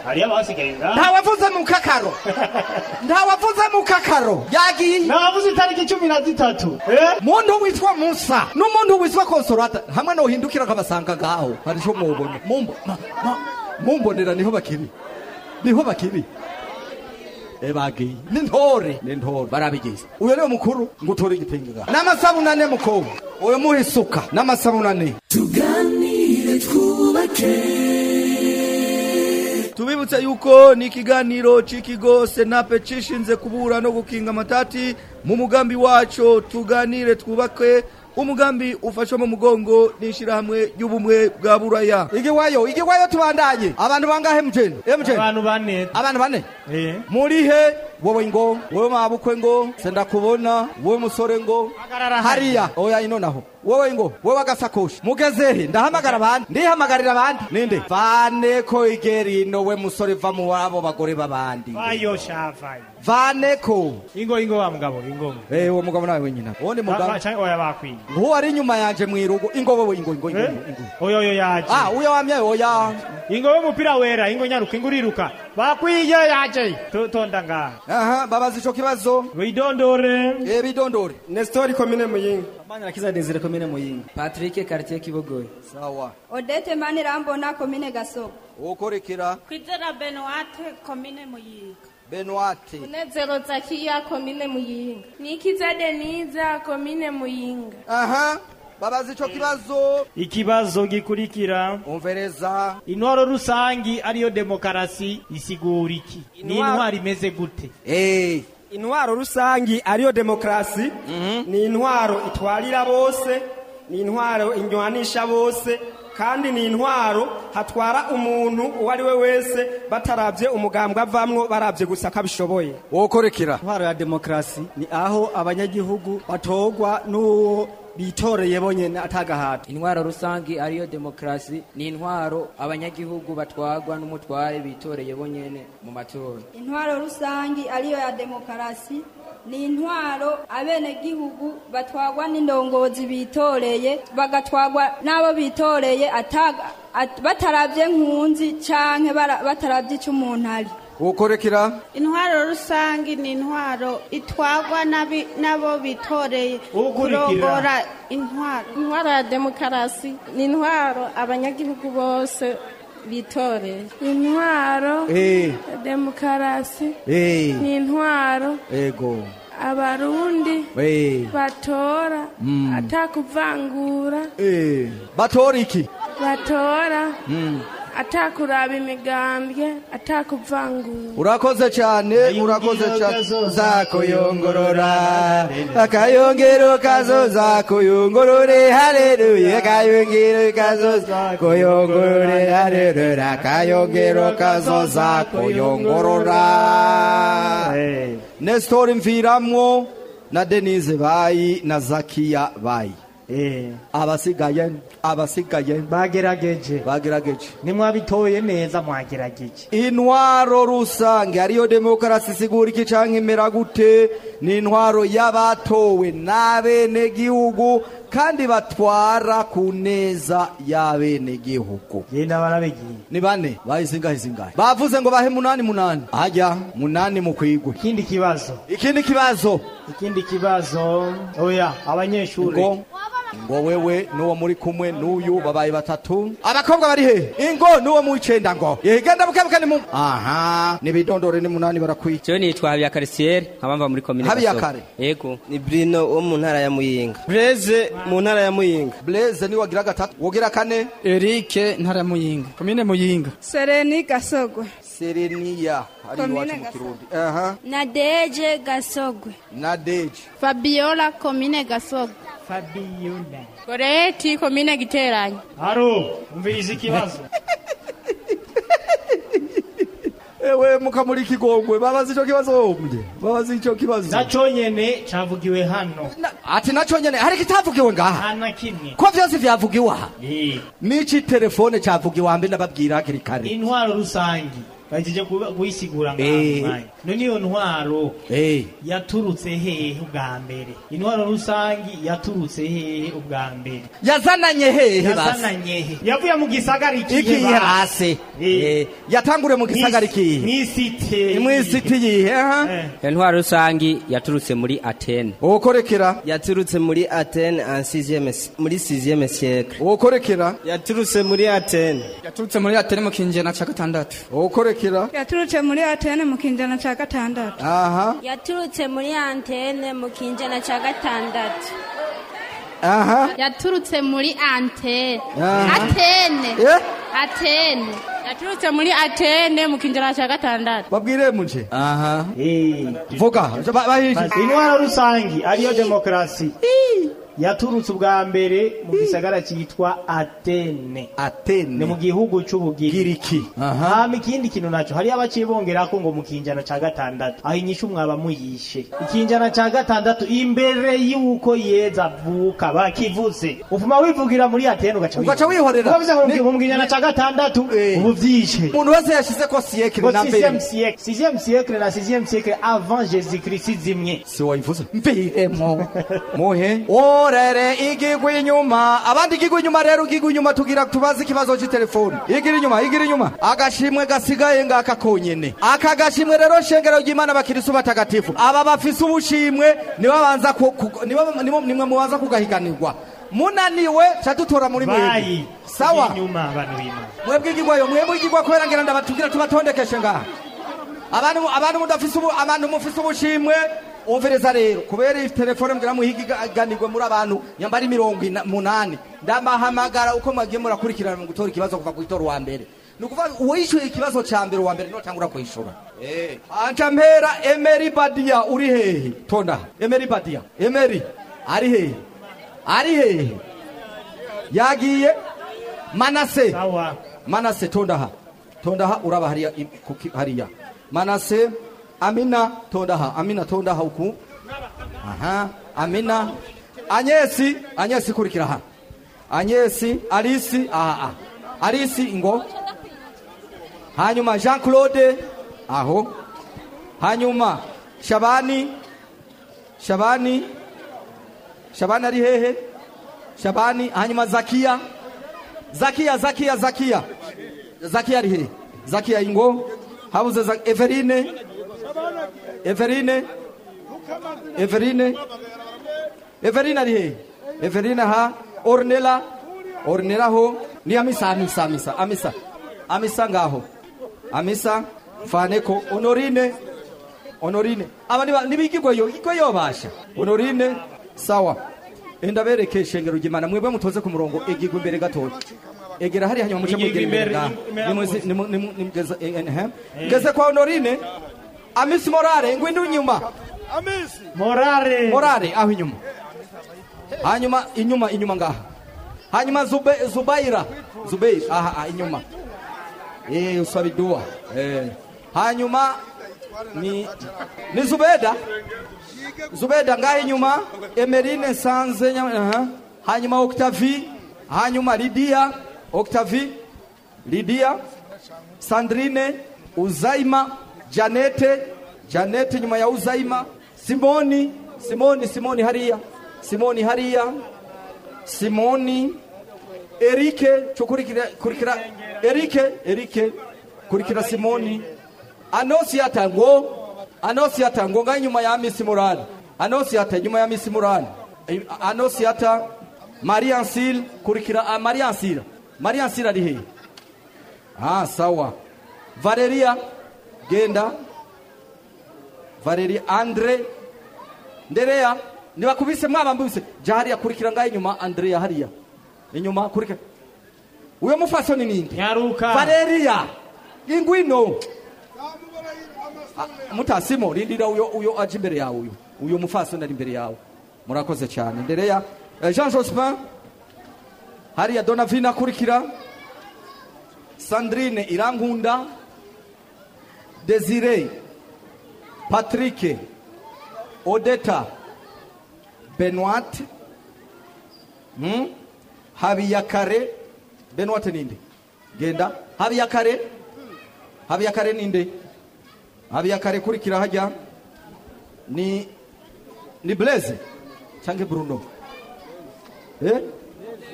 hariyo abasigaye ngaha ntawavuze mu kakaro ntawavuze mu kakaro yagiye. Ntawavuze itariki cumi na zitatu. Muntu witwa musa. N'umuntu witwa konsolata hamwe nohindukira akabasanga ngaho. Hari ico mubona mumbonera ni ho bakiri. Niho bakiri. Eh, bagiye. Ni ntore ni ntore barabigize. Uyo ni we mukuru. Ngo utore igipinga. Ngaho n'amasabunane mukobwa. Uyo muha isuka n'amasabunane. Tuganire twubake. Tubibutse yuko ni ikiganiro c'ikigo senape cishinze kubura no gukinga amatati mu mugambi waco tuganire twubake umugambi ufashwa mu mugongo n'ishirahamwe ry'ubumwe bwa buraya. Igiwayo igiwayo tubandanye. Abantu bangahe mjeni mjeni abantu bane. Abantu bane? Eh. murihe wowe ngo wowe mabukwe ngo senda kubona wowe musore ngo hariya. Oya ino naho. Wowe ngo wowe agasakoshi mugezehe. Ndahamagara abandi. Ndihamagarira abandi. Ninde? Vane ko igerino we musore va mu wabo bagore b'abandi. Shavayo vaneko ingo ingo wa mugabo ingo. Eh uwo mugabo nawe wenyina. Uwundi mugabo. Oya bakwiye nguwo ari inyuma yanje mwirugo ingo wowe ingo ingo ingo Eh? ingo oyo oyo yaje ah uyo wamye oya. Ingo y'umupira wera. Ingo nyaruka ingo uriruka. Bakwiye yaje To- tonda ngaha aha babaza ico kibazo widondore eh bidondore. Nestori komine Muyinga. Manirakiza Desire komine Muyinga. Patrick Quartier Kibogoye. sawa. Odete manirambona komine gasogo ukorekera kwizera benoate komine muyinga. Benoate munezero zakiya komine muyinga. Nikiza deniza komine muyinga. Aha. Babaza ico kibazo. Ikibazo gikurikira. Umvereza. Intwaro rusangi ariyo demokarasi isigura iki? Ni Intwaro- imeze gute? Eh. Intwaro rusangi ariyo demokrasi ni intwaro itwarira bose. Ni intwaro inywanisha bose. Kandi ni intwaro hatwara umuntu uwo ari we wese bataravye umugambwe avamwo baravye gusa ko abishoboye wokorekera. Intwaro ya demokrasi ni aho abanyagihugu batorwa n'uwo bitoreye bonyene atagahato. Intwaro rusangi ariyo demokarasi ni intwaro abanyagihugu batwarwa n'umutware bitoreye bonyene mu matora. Intwaro rusangi ariyo ya demokarasi ni intwaro abenegihugu batwarwa n'indongozi bitoreye bagatwarwa n'abo bitoreye ataga- at- bataravye nkunzi canke bara- bataravye ico umuntu ari. Wokorekera intwaro rusange ni intwaro itwarwa n'abi- n'abo bitoreye kurongora intwaro. Intwaro ya demokarasi ni intwaro abanyagihugu bose bitoreye intwaro eh. Demokarasi eh. ni intwaro ego. Abarundi eh. batora Mm. atakuvangura batora iki? Batora mm. Atakuraba imigambwe atakuvangura. Urakoze cyane urakoze cyane. zakuyungurura. Akayungiro kazo zakuyungurure haleluya akayungiro kazo zakuyungurure haleluya akayungiro kazo zakuyungurura Nestor mviramwo na Denise bayi na Zakia bayi abasigaye. Abasigaye bagerageje. Bagerageje. Nimwabitoye neza mwagerageje. Intwaro rusange. Ariyo demokarasi isigura iki canke imera gute? Ni intwaro y'abatowe n'abenegihugu kandi batwara ku neza y'abenegihugu. Genda barabigiye ni bane. Bahizingahe zingahe bavuze ngo bahe munani munani. Ajya munani mu kwigwe ikindi kibazo. Ikindi kibazo. Ikindi kibazo. Oya abanyeshuri. Ngo ngo wewe n'uwo muri kumwe n'uyu babaye batatu. Abakobwa bari he? Ingo n'uwo mu icenda ngo. Yegenda bukebuke ni mu aha nibidondore ni munani barakwiye. Jewe nitwa Habiyakarisiyeri nkaba mva muri komine Habiyakare? Yego. ni Bruno wo mu ntara ya Muyinga. Blaise mu ntara ya Muyinga. Blaise ni wagira gatatu. Wogira kane? Eric ntara ya Muyinga. Komine Muyinga. sereni gasogwe. Serenia ari Komine iwacu mu Gasogwe. Kirundi. Aha. Nadeje gasogwe. Na Deji fabiola komine gasogwe. Fabiola. Goreti komine giteranyo haro umviriza ikibazo ewe mukamuri kigongwe babaza ico kibazo mje babaza ico kibazo. Naco nyene cavugiwe hano. Ati naco nyene hari kitavugiwe ngaha? Hana kimwe. Ko vyose vyavugiwe aha Eh, n'ici telefone cavugiwe hambe ndababwira hakiri kare. Intwaro rusangi. Bahejeje kuba- kuyisigura ngaha Eh. none iyo ntwaro Eh. yaturutse hehe ubwa mbere. Intwaro rusangi yaturutse hehe ubwa mbere. Yazananye hehe yazananye he. Yavuye mu gisagara ikihe hasi. Eh, yatanguriye mu gisagara ikihe mwisite mwisiti yihe? Iyo ntwaro rusangi yaturutse muri atene ukorekera yaturutse muri atene muri 6e siècle. Ukorekera yaturutse muri atene yaturutse muri atene mu kinjana ca gatandatu. Ukorekera yaturutse muri atene mu kinjana ca gatandatu. Aha. Yaturutse muri antene mu kinjana cya gatandatu. Aha. Yaturutse muri antene atene Eh? atene yaturutse muri atene mu kinjana ca gatandatu. Babwire muje aha. Vuga. Ba- bahije intwaro rusangi ariyo demokarasi yaturutse ubwa mbere mu gisagara cyitwa atene atene ni mu gihugu cy'ubugiriki hama ikindi kintu naco hariyo abacibongerako ngo mu kinjana ca gatandatu. Aho inyishu mwaba muyishe. Ikinjana ca gatandatu imbere y'uko yeza avuka bakivuze. Uvuma wivugira muri atene ugaca wihorera. Mu kinjana ca gatandatu ubu vyishe umuntu wese yashize ko ngo na mbere sixième siècle na siècle avant christ zimwe. Si wayivuze. Mviremo muhe. Orere igigwa inyuma. Abandi igigwa inyuma rero igigwa inyuma tugira tubaze ikibazo c'itelefoni igira inyuma igira inyuma. Agashimwe gasigaye ngaka konyene. Aka gashimwe rero shengero ry'imana bakirisu batagatifu. Aba bafise ubushimwe nibo banza nimwe mubanza kugahiganirwa. Munaniwe ca dutora muri mwebwe. Sawa? inyuma abantu b'imana mwebwe mwebwe igigwa kubera ngira ndabatubwira tubatondekeshe ngaha. Abantu mufise ubushimwe umviriza rero kubera iyi telefone mbwira muhiganirwe muri abantu nyambara imirongo ina- munani. Ndabahamagara uko mwagiye murakurikirana mu gutora ikibazo kuva ku itora wa mbere. Ni ukuvuga uwishyuye ikibazo ca mbere uwa mbere notangura kuyishura anca mpera emeri badia uri hehe? Tonda. Emeri badia. Emeri ari hehe? Ari hehe? Yagiye? Manase. Manase tondaha. Tondaha uraba hariya hariya. Manase. Amina tondaha. Amina tondaha uku aha. Amina. Anyesi. Anyesi kurikira ha. Anyesi. Alisi. Aha. Alisi ingo. Hanyuma jean claude aho. Hanyuma shabani. Shabani. Shabani ari hehe? Shabani. Hanyuma zakia. Zakia zakia zakia. Zakia ari hehe zakia ingo. Habuze everine everine everine everine ari he everine ha ornela ornela ho ni amisa amisa amisa amisa amisa ngaho amisa faneko honorine honorine aba niba- nibigirweyo igweyo basha honorine sawa enda bereke shengero gimana mwebwe mutoze ku murongo egirwa imbere gatoya egera hari hanyuma muce mugera imbere nimu- nimugeze eh, eh, eh. kwa honorine amisi ngwindu nyuma. Amis. Morare. Morare, aho inyuma hanyuma inyuma inyuma ngaha hanyuma Zube, zubaira. Zubeir aha aha, inyuma. Eh usabidua eh hanyuma ni ni zubeda zubeda ngaha inyuma emerine sanze nya- aha. hanyuma octavi hanyuma lidia octavi lidia sandrine uzaima janete janete nyuma ya uzaima simoni simoni simoni hariya simoni hariya simoni erike kurikira erike erike kurikira simoni. Anosiata ngo anosiata ngo nga nyuma ya misi murani anosiata nyuma ya misi murani Eh, anosiata mariansil kurikira ah, mariansil mariansil ari hehe ah sawa. Valeria genda valeria andre ndereya nibakubise mwabambise ja hariya kurikira ngaho inyuma andrea hariya. Inyuma kurikira uyo mufasoni ninde? Nyaruka valeria ingwino Ah, mutasimo rindira uyo uyo aje imbere yawe uyo. Uyo mufasoni ari imbere yawe. Murakoze cyane. Ndereya Eh, jean jospin hariya donavina akurikira. Sandrine irankunda desire patrick odeta benoit hmm? habiyakare benoit ninde? Genda. Habiyakare habiyakare ninde? Habiyakare kurikira hajya ni ni blaise. Cyangwa bruno. Eh?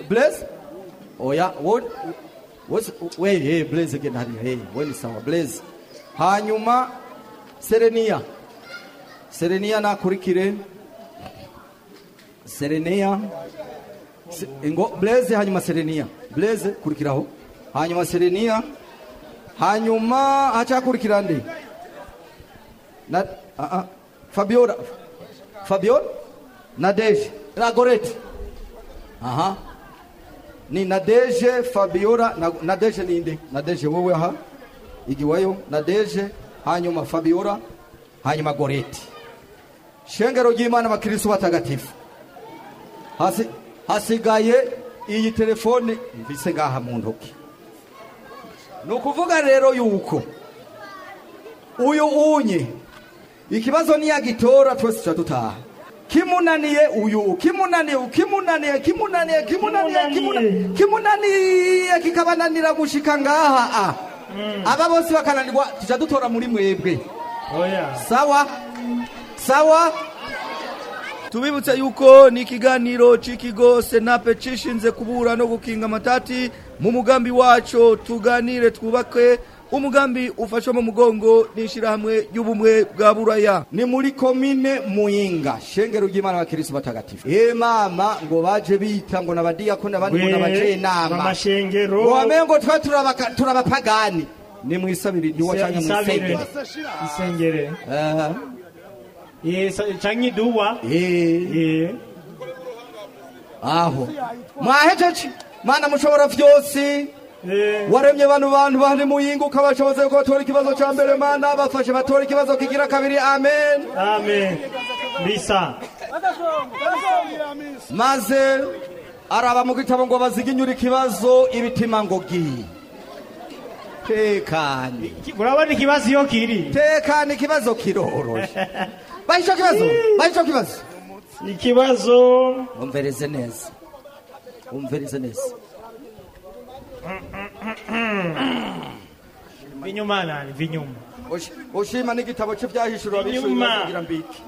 Blaise? Oya wait, hey blaze again hariya hey when ni sawa blaze hanyuma serenia. Serenia nakurikire serenia. Se- ngo blaze hanyuma serenia. Blaze kurikiraho hanyuma serenia. Hanyuma hacakurikira nde na uh -uh. fabiola. Fabiola nadeje ragorete aha. Ni nadeje fabiola nadege nadeje ninde nadeje wowe aha igiwayo nadeje hanyuma fabiola hanyuma goreti shengero ry'imana abakristo batagatifu. Hasi hasigaye iyi telefone mvise ngaha mu ntoki. Ni ukuvuga rero yuko uyu unye ikibazo niyagitora twese tuca dutaha. Kimunaniye uyu kimunaniye kimunaniye kimunaniye kimunaniye kimuna- kimunaniye. kikabananira gushika ngaha. a aba bose bakananirwa tuca dutora muri mwebwe. Sawa? Sawa? Tubibutse yuko ni ikiganiro c'ikigo senape cishinze kubura no gukinga amatati mu mugambi waco tuganire twubake umugambi ufashwa mu mugongo n'ishirahamwe ry'ubumwe bwa buraya. Ni muri komine muyinga shengero ry'imana abakristo batagatifu. E mama ngo baje bita ngo nabadiyakoni abandi ngo We, nabajenama amashengero. ngo wamenye ngo turabaka- turabapagani ni mwisabiri niwacanye Isabire. mwisengero isengere canke iduwa. Aho. Mwahejeje mana mushobora vyose waremye bano bantu bari muyinga ukabashoboza yuko batora ikibazo ca mbere mana bafashe batora ikibazo kigira kabiri amen. Amen. Bisa. Maze araba mu gitabo ngo baziginyura ikibazo ibitima ngo gi. Tekane urabona ikibazo iyo kiri? Tekane ikibazo kiroroshe. Baha ico kibazo baha ico kibazo. Ikibazo. Umvereze neza. Umvereze neza. Vinyuma nani? Vinyuma. Ushi- ushima n'igitabo cy'ibyahishuriwe abishuye Inyuma. ibibazo kugira mbike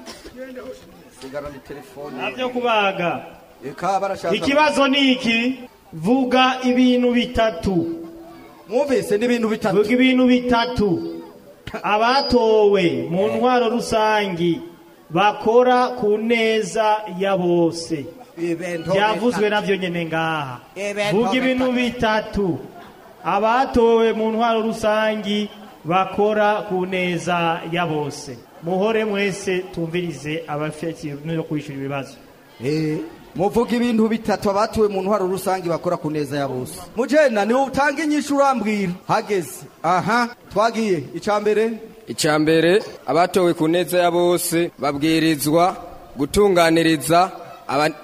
sigara ni telefone. Navyo kubaga. Eka barashaka ikibazo ni iki? Vuga ibintu bitatu. Mwumvise n'ibintu bitatu. Vuga ibintu bitatu. Abatowe mu ntwaro rusangi bakora ku neza ya bose. Byavuzwe bitatu. navyo nyene ngaha vuga ibintu bitatu. Abatowe mu ntwaro rusangi bakora ku neza ya bose. Muhore mwese tumvirize abafite no kwishyura ibibazo. Eh, muvuga ibintu bitatu abatuwe mu ntwaro rusange bakora ku neza ya bose. Mujena ni we utanga inyishu urambwira. Hageze. Aha twagiye. Icya mbere? Icya mbere abatowe ku neza ya bose babwirizwa gutunganiriza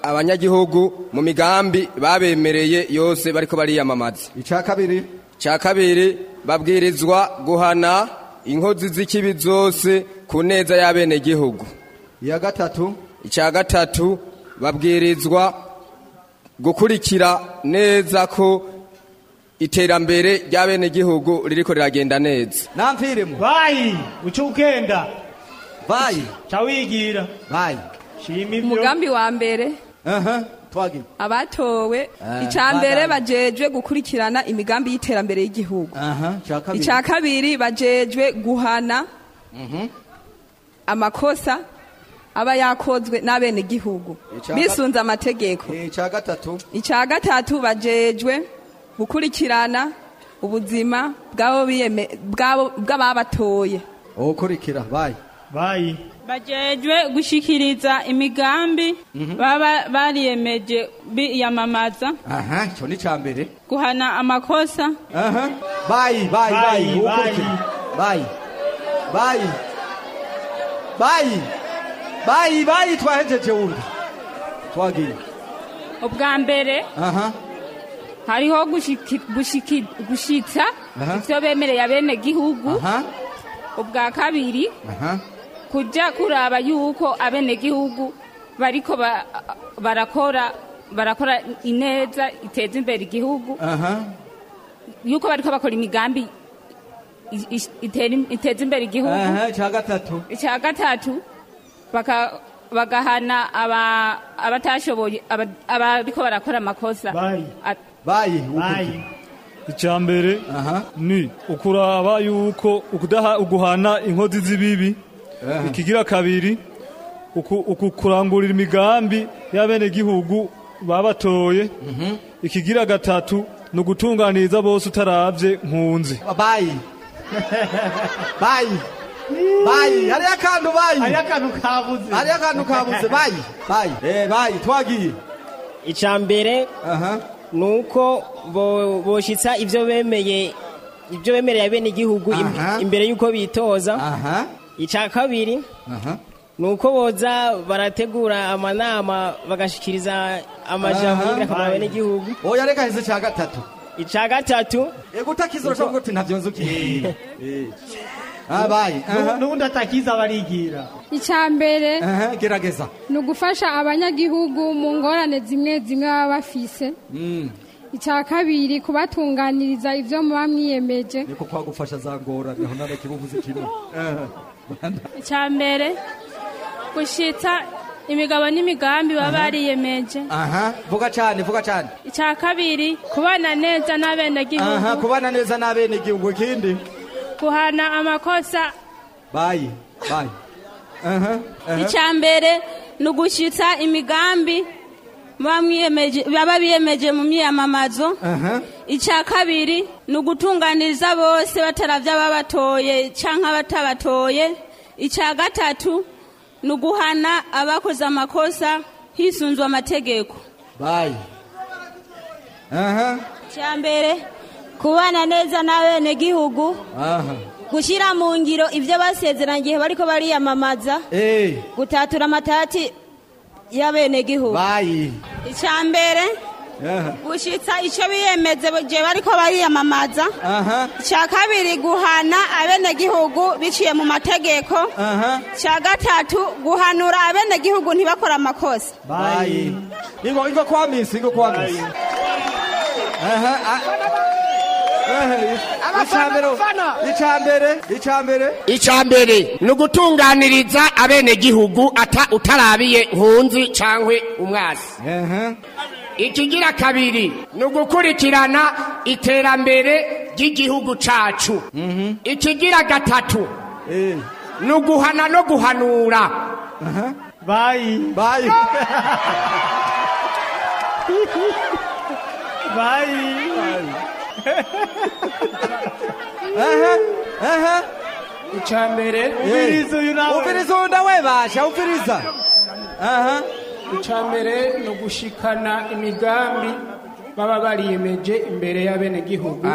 abanyagihugu mu migambi babemereye yose bariko bariyamamaza. Icya kabiri. Icya kabiri babwirizwa guhana inkozi z'ikibi zose ku neza y'abenegihugu. Iya gatatu. Icya gatatu babwirizwa gukurikira neza ko iterambere ry'abenegihugu ririko riragenda neza. Namviremo bayi uca ukenda. Bayi ca wigira. Bayi umugambi wa mbere abatowe Ah, icya mbere bajejwe gukurikirana imigambi y'iterambere y'igihugu icya kabiri. Bajejwe guhana Mhm. amakosa aba yakozwe n'abenegihugu. Bisunze amategeko. Icya gatatu. Icya gatatu bajejwe gukurikirana ubuzima bw'ababatoye. Ukurikira bayi bayi bajejwe gushikiriza imigambi baba bariyemeje biyamamaza aha icyo ni icya mbere. Guhana amakosa. Aha. Bayi bayi bayi Bayi, bayi bayi bayi bayi bayi twahejeje wundi twagiye ubwa mbere aha. hariho gushiki- gushiki- gushitsa ivyo bemereye abenegihugu aha. Ubwa kabiri aha. Kujya kuraba yuko abenegihugu bariko ba- barakora barakora ineza iteza imbere igihugu. Aha. Yuko bariko bakora imigambi iteza imbere igihugu. Aha icya gatatu. Icya gatatu baka- bagahana aba- abatashoboye aba- abariko barakora amakosa. At- bayi bayi icya mbere ni ukuraba yuko uguhana inkozi z'ibibi. Ikigira kabiri uku- uku- kurangurira imigambi y'abenegihugu babatoye. Ikigira gatatu ni ugutunganiriza bose utaravye nkunzi bayi bayi bayi hariyo akantu bayi hariyo akantu kabuze. Hariyo akantu kabuze. Bayi bayi eh bayi twagiye. Icya mbere ni uko bo- boshitsa ibyo bemeye ibyo bemereye Aha. imbere y'uko bitoza. Icya kabiri ni uko boza barategura amanama bagashikiriza amajambo y'ingirakamaro bene igihugu oya reka heze icya gatatu. Icya gatatu? Ego utakiza urashobora kuvuga uti ntabyo ah bayi aha. n'ubundi atakiza barigira icya mbere gerageza. ni ugufasha abanyagihugu mu ngorane zimwe zimwe baba bafise. Mm. icya kabiri kubatunganiriza ibyo muba mwiyemeje niko kwagufasha za ngorane aho nane kibuvuze kimwe. Icya mbere gushitsa imigabo n'imigambi baba bariyemeje aha. Vuga cyane vuga cyane. Icya kabiri kubana neza aha n'abenegihugu kubana neza n'abene igihugu ikindi? Guhana amakosa. Bayi bayi aha aha. icya mbere ni ugushyitsa imigambi baba biyemeje mu myiyamamazo icya kabiri ni ugutunganiriza bose bataravya ababatoye cyangwa abatabatoye. Icya gatatu ni uguhana abakoze amakosa hisunzwe amategeko. Bayi aha. Icya mbere kubana neza n'abenegihugu aha. Gushyira mu ngiro ibyo basezeranye igihe bariko bariyamamaza. Eh. Gutatura amatati y'abenegihugu bayi icya mbere gushyitsa icyo biyemeze igihe bariko bariyamamaza. Aha. Icya kabiri guhana abenegihugu biciye mu mategeko. Aha. Icya gatatu guhanura abenegihugu ntibakore amakosa. Bayi ingo ingo kwa misi ingo kwa misi aha ah. Ehe, icambere icambere icambere icya mbere ni ugutunganiriza abenegihugu ata utarabiye nkunzi cyangwa umwasi. Ikigira kabiri ni ugukurikirana iterambere ry'igihugu cacu. Ikigira gatatu ni uguhana no guhanura. Bayi bayi bayi icya mbere Umviriza uyu nawe. Umviriza uyu nawe basha umviriza aha. Icya mbere ni ugushikana imigambi baba bariyemeje imbere y'abenegihugu.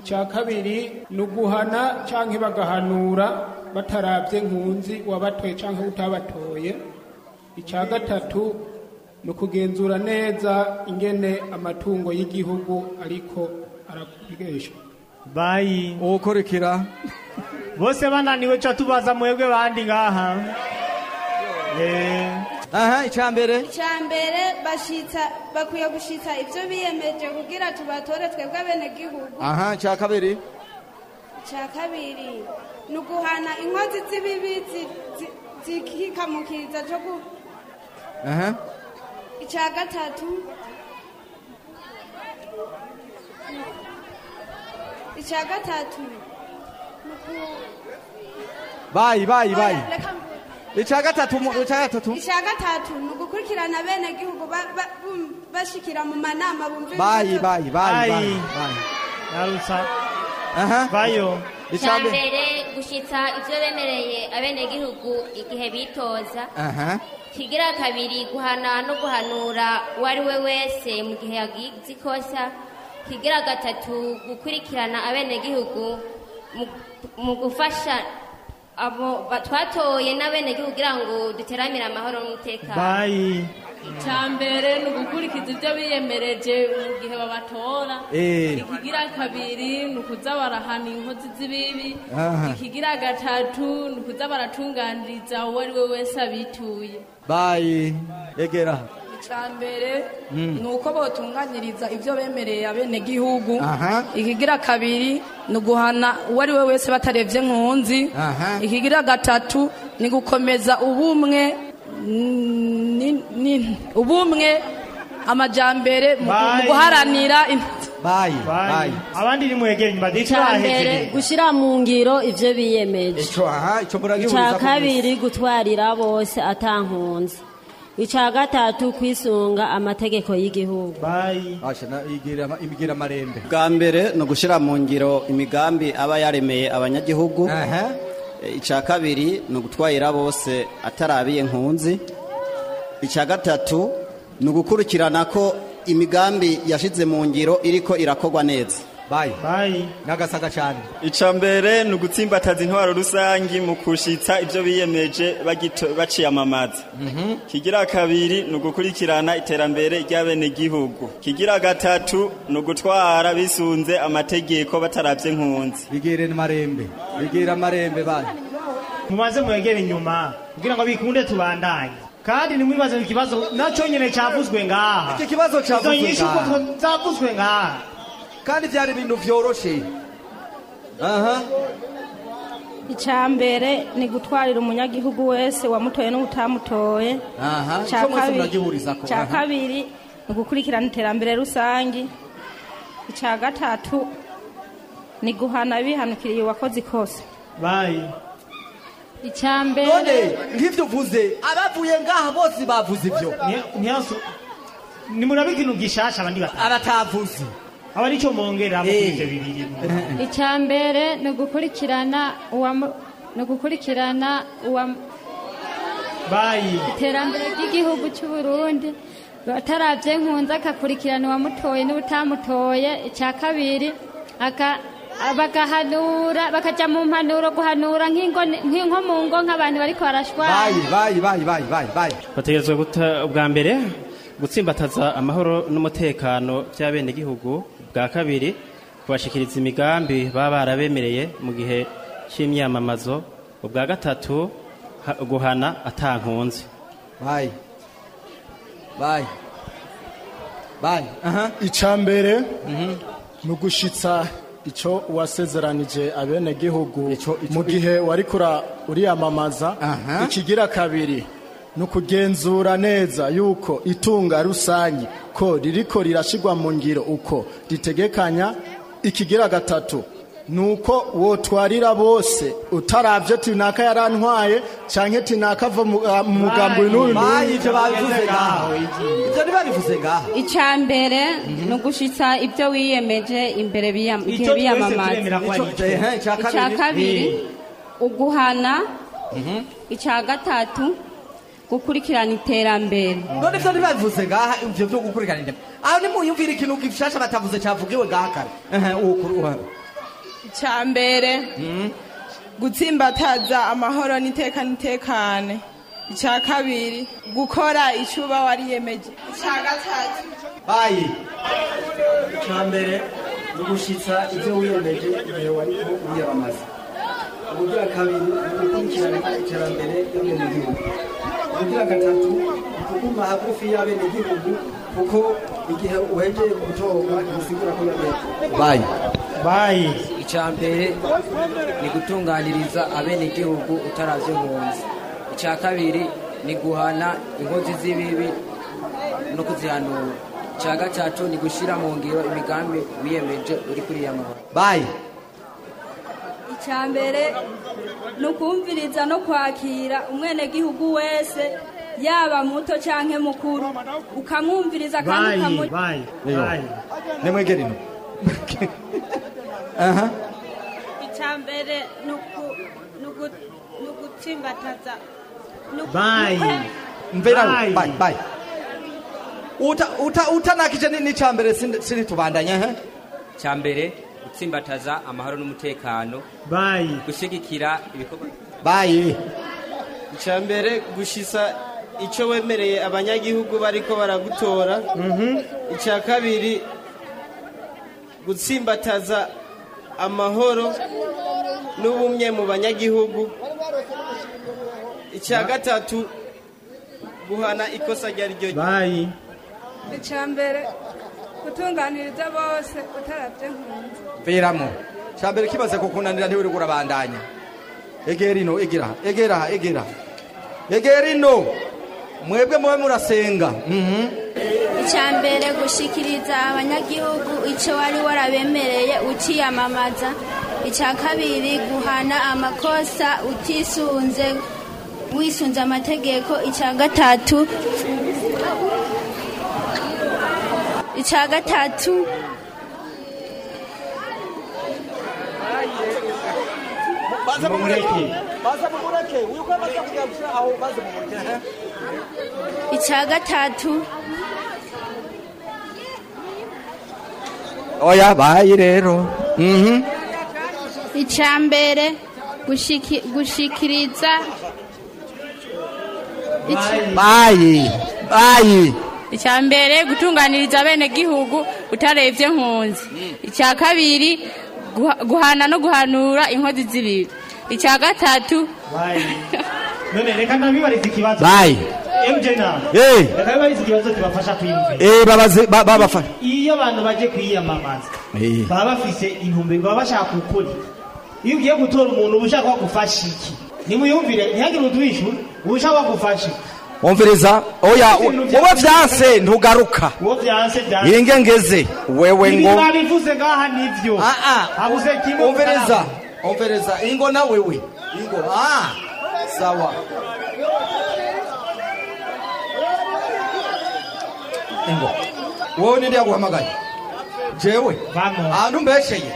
Icya kabiri ni uguhana cyangwa bagahanura batarabye nkunzi wabatoye cyangwa utabatoye. Icya gatatu ni ukugenzura neza ingene amatungo y'igihugu ariko arakoreshwa bayi ukurikira bose bananiwe ca tubaza mwebwe bandi ngaha. Eh. aha icambere icya mbere bashitsa bakwiye gushitsa ibyo biyemeje kugira tubatore twebwe abenegihugu. Aha icya kabiri. Icya kabiri. Ni uguhana inkozi z'ibibi zi- zi- zikikamukiriza cyo gu aha. Icya gatatu icya gatatu bayi bayi bayi icya gatatu icya gatatu icya gatatu ni ugukurikirana abenegihugu ba- ba- bum- bashikira mu manama bumva bayi bayi bayi bayi narutsa aha. Bayo. Icya mbere gushyitsa ibyo bemereye abenegihugu igihe bitoza. Aha. Kigira kabiri guhana no guhanura uwo ari we wese mu gihe yagize ikosa. Kigira gatatu gukurikirana abenegihugu mu- gufasha abo twatoye n'abenegihugu kugira ngo duteramire amahoro n'umutekano. Bayi icya mbere ni gukurikiza ibyo biyemereje mu gihe babatora. Eh. ikigira kabiri ni ukuza barahana inkozi z'ibibi. Ikigira gatatu ni ukuza baratunganiriza uwo ari we wese abituye. Bayi egera. Icambere Mm. ni uko botunganyiriza ibyo bemereye abenegihugu. Aha. ikigira kabiri ni uguhana uwo ari we wese batarebye nkunzi ikigira gatatu ni gukomeza ubumwe ubumwe amajambere mu guharanira in- bayi bayi abandi ni mwegere inyuma icambere gushyira mu ngiro ivyo biyemeje. Icya kabiri gutwarira bose atankunze. Icya gatatu kwisunga amategeko y'igihugu. Bwa mbere ni ugushyira mu ngiro imigambi aba yaremeye abanyagihugu. E, icya kabiri ni ugutwarira bose atarabiye nkunzi. Icya gatatu ni ugukurikirana ko imigambi yashyize mu ngiro iriko irakorwa neza. Bayi bayi n'agasaga cyane icya mbere ni ugutsimbataza intwaro rusange mu kushitsa ibyo biyemeje baciyamamaza kigira kabiri ni ugukurikirana iterambere ry'abenegihugu. Kigira gatatu ni ugutwara bisunze amategeko bataravye nkunzi bigire marembe. Bigira amarembe bayi mumaze mwegere inyuma kugira ngo bikunde tubandanye kandi nimwibaze ikibazo na cyo nyine cyavuzwe ngaha. Iki kibazo cyavuzwe Izo nyinshi ngaha. zavuzwe ngaha. Kandi byari ibintu vyoroshe aha. Icambere ni gutwarira umunyagihugu wese wamutoye n'utamutoye mwese kabiri- ni gukurikirana iterambere rusange. Icya gatatu ni guhana bihanukiriye uwakoze ikosa. Bayi icambere none nk'ivyo uvuze abavuye ngaha bose bavuze ivyo ntiyaso ni murabe ikintu gishasha abandi batavuze. Aba ni cyo mwongera muri ivyo bibiri. Icambere ni ugukurikirana ni ugukurikirana uwa- bayi iterambere ry'igihugu cy'u Burundi bataravye nkunze akakurikirana uwamutoye n'utamutoye icya kabiri aka bagahanura bakaja mu mpanuro guhanura nk'ingo nk'inko mu ngo nk'abantu bariko barashwana. Bayi bayi bayi bayi bayi bayi bategerezwa guta bwa mbere gutsimbataza amahoro n'umutekano by'abenegihugu. Bwa kabiri kubashikiriza imigambi baba barabemereye mu gihe cy'imyamamazo ubwa gatatu ha- guhana atankunze bayi bayi bayi aha. Icambere ni ugushitsa icyo wasezeranije abenegihugu mu gihe wari kura uriyamamaza ikigira kabiri. Ni ukugenzura neza yuko itunga rusange ko ririko rirashigwa mu ngiro uko ritegekanya ikigira gatatu ni uko wotwarira bose utaravye tinaka yarantwaye canke tinaka ava mu mu mugambi n'uyu bayi ivyo babivuze ngaha ivyo ntibabivuze ngaha icambere ni ugushitsa ibyo wiyemeje imbere biyamamaza. icya kabiri Eh. uguhana. Icya gatatu gukurikirana iterambere none ivyo ntibabivuze ngaha ivyo vyo gukurikirana indema aho nimuyumvira ikintu gishasha batavuze cavugiwe ngaha kare ukuru icambere gutsimbataza amahoro n'iteka n'itekane icya kabiri gukora icyo uba wariyemeje icya gatatu bayi icambere ni ugushitsa ibyo wiyemeje igihe wariko wiyamamaza ubugira kabiri ni ugukurikirana iterambere ry'abenegihugu ubugira gatatu ni ukuguma hagufi y'abenegihugu kuko igihe uhegeye gutorwa ntibisigura ko yabera bayi bayi icambere ni gutunganiriza abenegihugu utaravye nkunzi icya kabiri ni guhana inkozi z'ibibi no kuzihanura. Icya gatatu ni gushyira mu ngiro imigambi wiyemeje uri kuriyamamaza bayi icambere ni ukumviriza no kwakira umwenegihugu wese yaba muto canke mukuru. Ukamwumviriza kandi bayi ukamu- bayi Iyo. bayi nimwegere ino. Aha. Icambere ni uku- ni ugu- ni ugutsimbataza uku- bayi Bayi. bayi bayi uta uta utanakije ni n'icambere sindi sindi tubandanya he? Cyambere gutsimbataza amahoro n'umutekano bayi gushigikira ibikorwa. Bayi icambere gushisa icyo wemereye abanyagihugu bariko baragutora. Icya kabiri gutsimbataza amahoro n'ubumwe mu banyagihugu. Icya gatatu guhana ikosa ryo bayi icya mbere gutunganiriza bose utarabye nkunzi viramo cyambere kibaze kukunanira ntiwe uri kurabandanya egera ino egera egera egera egera ino. Mwebwe mube murasenga. Mhm. Mbere gushikiriza abanyagihugu icyo wari warabemereye ukiyamamaza. Icya kabiri guhana amakosa utisunze wisunze amategeko. Icya gatatu icya gatatu baza mumureke baza mumureke uyu ko baza kujya gushyira aho baza mumureke icya gatatu oya bayi rero. Mhm. Icya mbere gushiki- gushikiriza. Bayi bayi. Icya mbere gutunganiriza bene gihugu utarebye nkunzi. Icya kabiri guha- guhana no guhanura inkozi zibiri icya gatatu bayi none reka ndabibariza ikibazo. Bayi. Eh. reka bibariza ikibazo kibafasha kwiyumvira. Eh babafasha. Iyo abantu baje kwiyamamaza Eh. baba bafise intumbero baba bashaka ukuri. Iyo ugiye gutora umuntu uba ushaka kugufasha iki? Nimuyumvire ntihagire utwishyura uba ushaka kugufasha iki? Umviriza oya wowe ntugaruka. Byanse byanse inge ngeze. Wewe ibi ngo babivuze ngaha nivyo habuze kimwe umviriza umviriza ingo na wewe. Ingo. Ah sawa. Ingo. Wowe ninde yaguhamagaye jewe? Ah ntumbesheye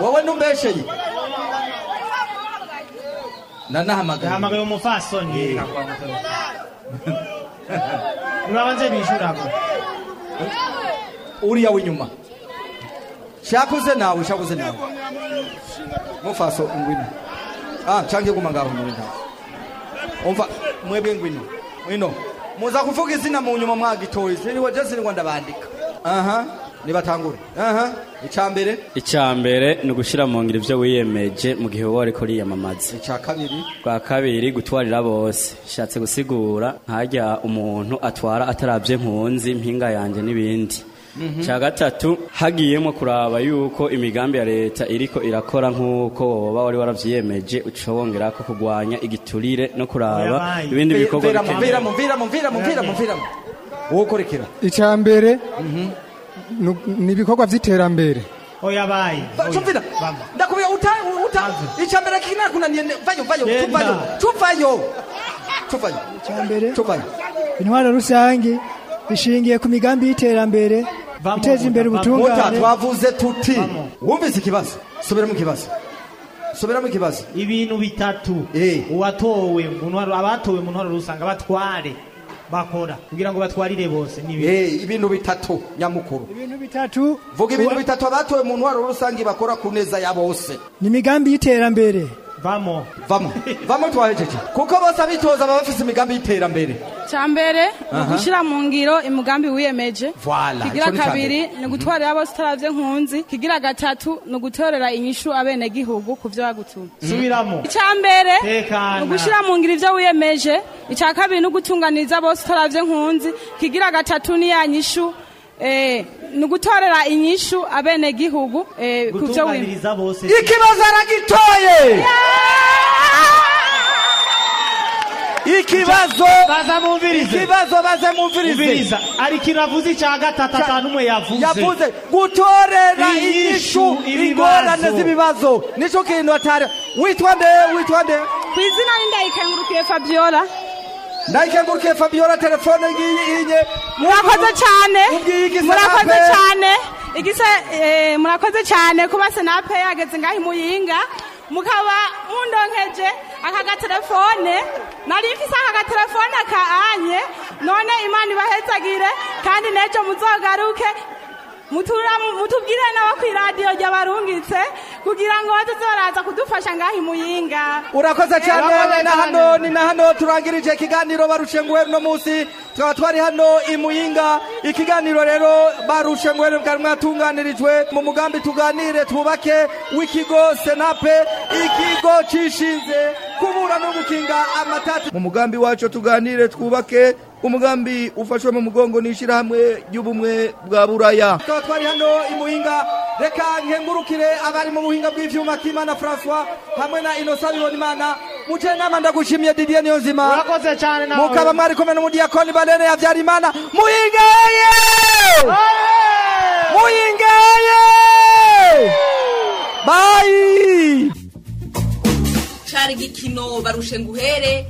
wowe ntumbesheye nanahamagaye yahamagaye umufasoni urabanze bishurako uriya w'inyuma. Shakuze nawe shakuze nawe mufaso ngwino. Ah canke guma ngaho ngwino. Umva mwebwe ngwino. Ngwino. Muza kuvuga izina mu nyuma mwagitoye siniwe je sinigwa ndabandika. Aha. Nibatangure. Aha. Icambere icya mbere ni ugushyira mu ngiro ibyo wiyemeje mu gihe wowe ariko uriyamamaza icya kabiri. Bwa kabiri gutwarira bose. Shatse gusigura nkajya umuntu atwara atarabye nkunzi mpinga yanjye n'ibindi. Cya gatatu hagiyemo kuraba yuko imigambi ya leta iriko irakora nk'uko woba wari waravyiyemeje uca wongera ko kurwanya igiturire no kuraba ibindi bikorwa ukorekera icya mbere nu- ni ibikorwa by'iterambere oya bayi cumvira ndakubwira uta uta. Icambere kinakunaniye ne- vayo vayo tuvayo tuvayo. Tuvayo. Icya mbere tuvayo. Intwaro rusange ishingiye ku migambi y'iterambere guteza imbere ubutungane. Twavuze tuti wumvise ikibazo? Subiramo ikibazo. Subiramo ikibazo. Ibintu bitatu uwatowe mu ntwaro abatowe mu ntwaro rusanga batware bakora kugira ngo batwarire bose ni Eh, ibintu bitatu nyamukuru. Ibintu bitatu vuga ibintu bitatu abatowe mu ntwaro rusange bakora ku neza ya bose. ni imigambi y'iterambere. Vamo vamo vamo twahejeje kuko bose abitoza baba bafise imigambi y'iterambere cya mbere ni Aha. ugushyira mu ngiro umugambi wiyemeje. Voilà, kigira kabiri ni ugutwarira bose utaravye nkunzi. Kigira gatatu ni ugutorera inyishu abenegihugu ku vyo bagutuma subiramo. Icya mbere Tekana. ni ugushyira mu ngiro ivyo wiyemeje. Icya kabiri ni ugutunganiriza bose utaravye nkunzi. Kigira gatatu ni ya nyishu eh, ni ugutorera inyishu abenegihugu eh, ku gutunganiriza bose. Ikibazo aragitoye. Ikibazo baza mumvirize ikibazo baze mumvirize ari ikintu avuze icya gatatu atanu umwe yavuze. yavuze. Gutorera inyishu ingorane z'ibibazo. Nico kintu atari witwa nde? Witwa nde? Ku izina n'indayikengurukiye fabiola. Ndayikengurukiye fabiola telefone ngiyi inye. Murakoze cyane. Igisa murakoze cyane. Igise eh, murakoze cyane. Kuba senape yageze ngaho imuyinga mukaba mundonkeje aka gatelefone. Nari mfise aka gatelefone kaanye none imana ibahezagire kandi n'ejo muzogaruke. Mutubwire nabo ku iradiyo ryabarungitse kugira ngo bazoze baraza kudufasha ngaho imuyinga urakoze cyane Urakoze ni na hano ni na hano turangirije ikiganiro barushenguwe uno munsi. Tukaba twari hano i muyinga. Ikiganiro rero barushenguwe bwari mwatunganirijwe. Mu mugambi tuganire twubake w'ikigo senape ikigo cishinze kubura no gukinga amatati. Mu mugambi wacu tuganire twubake umugambi ufashwe mu mugongo n'ishyirahamwe ry'ubumwe bwa buraya. Tukaba twari hano i muyinga reka nkengurukire abari mu buhinga bw'ivyuma kimana francois hamwe na inosa bibonimana muje nama ndagushimiye didier niyonzima. Urakoze cyane nawe. Mukaba mwari kumwe n'umudiyakoni balene yavyarimana muyingeye muyingeye bayi cari igikino barushe nguhere.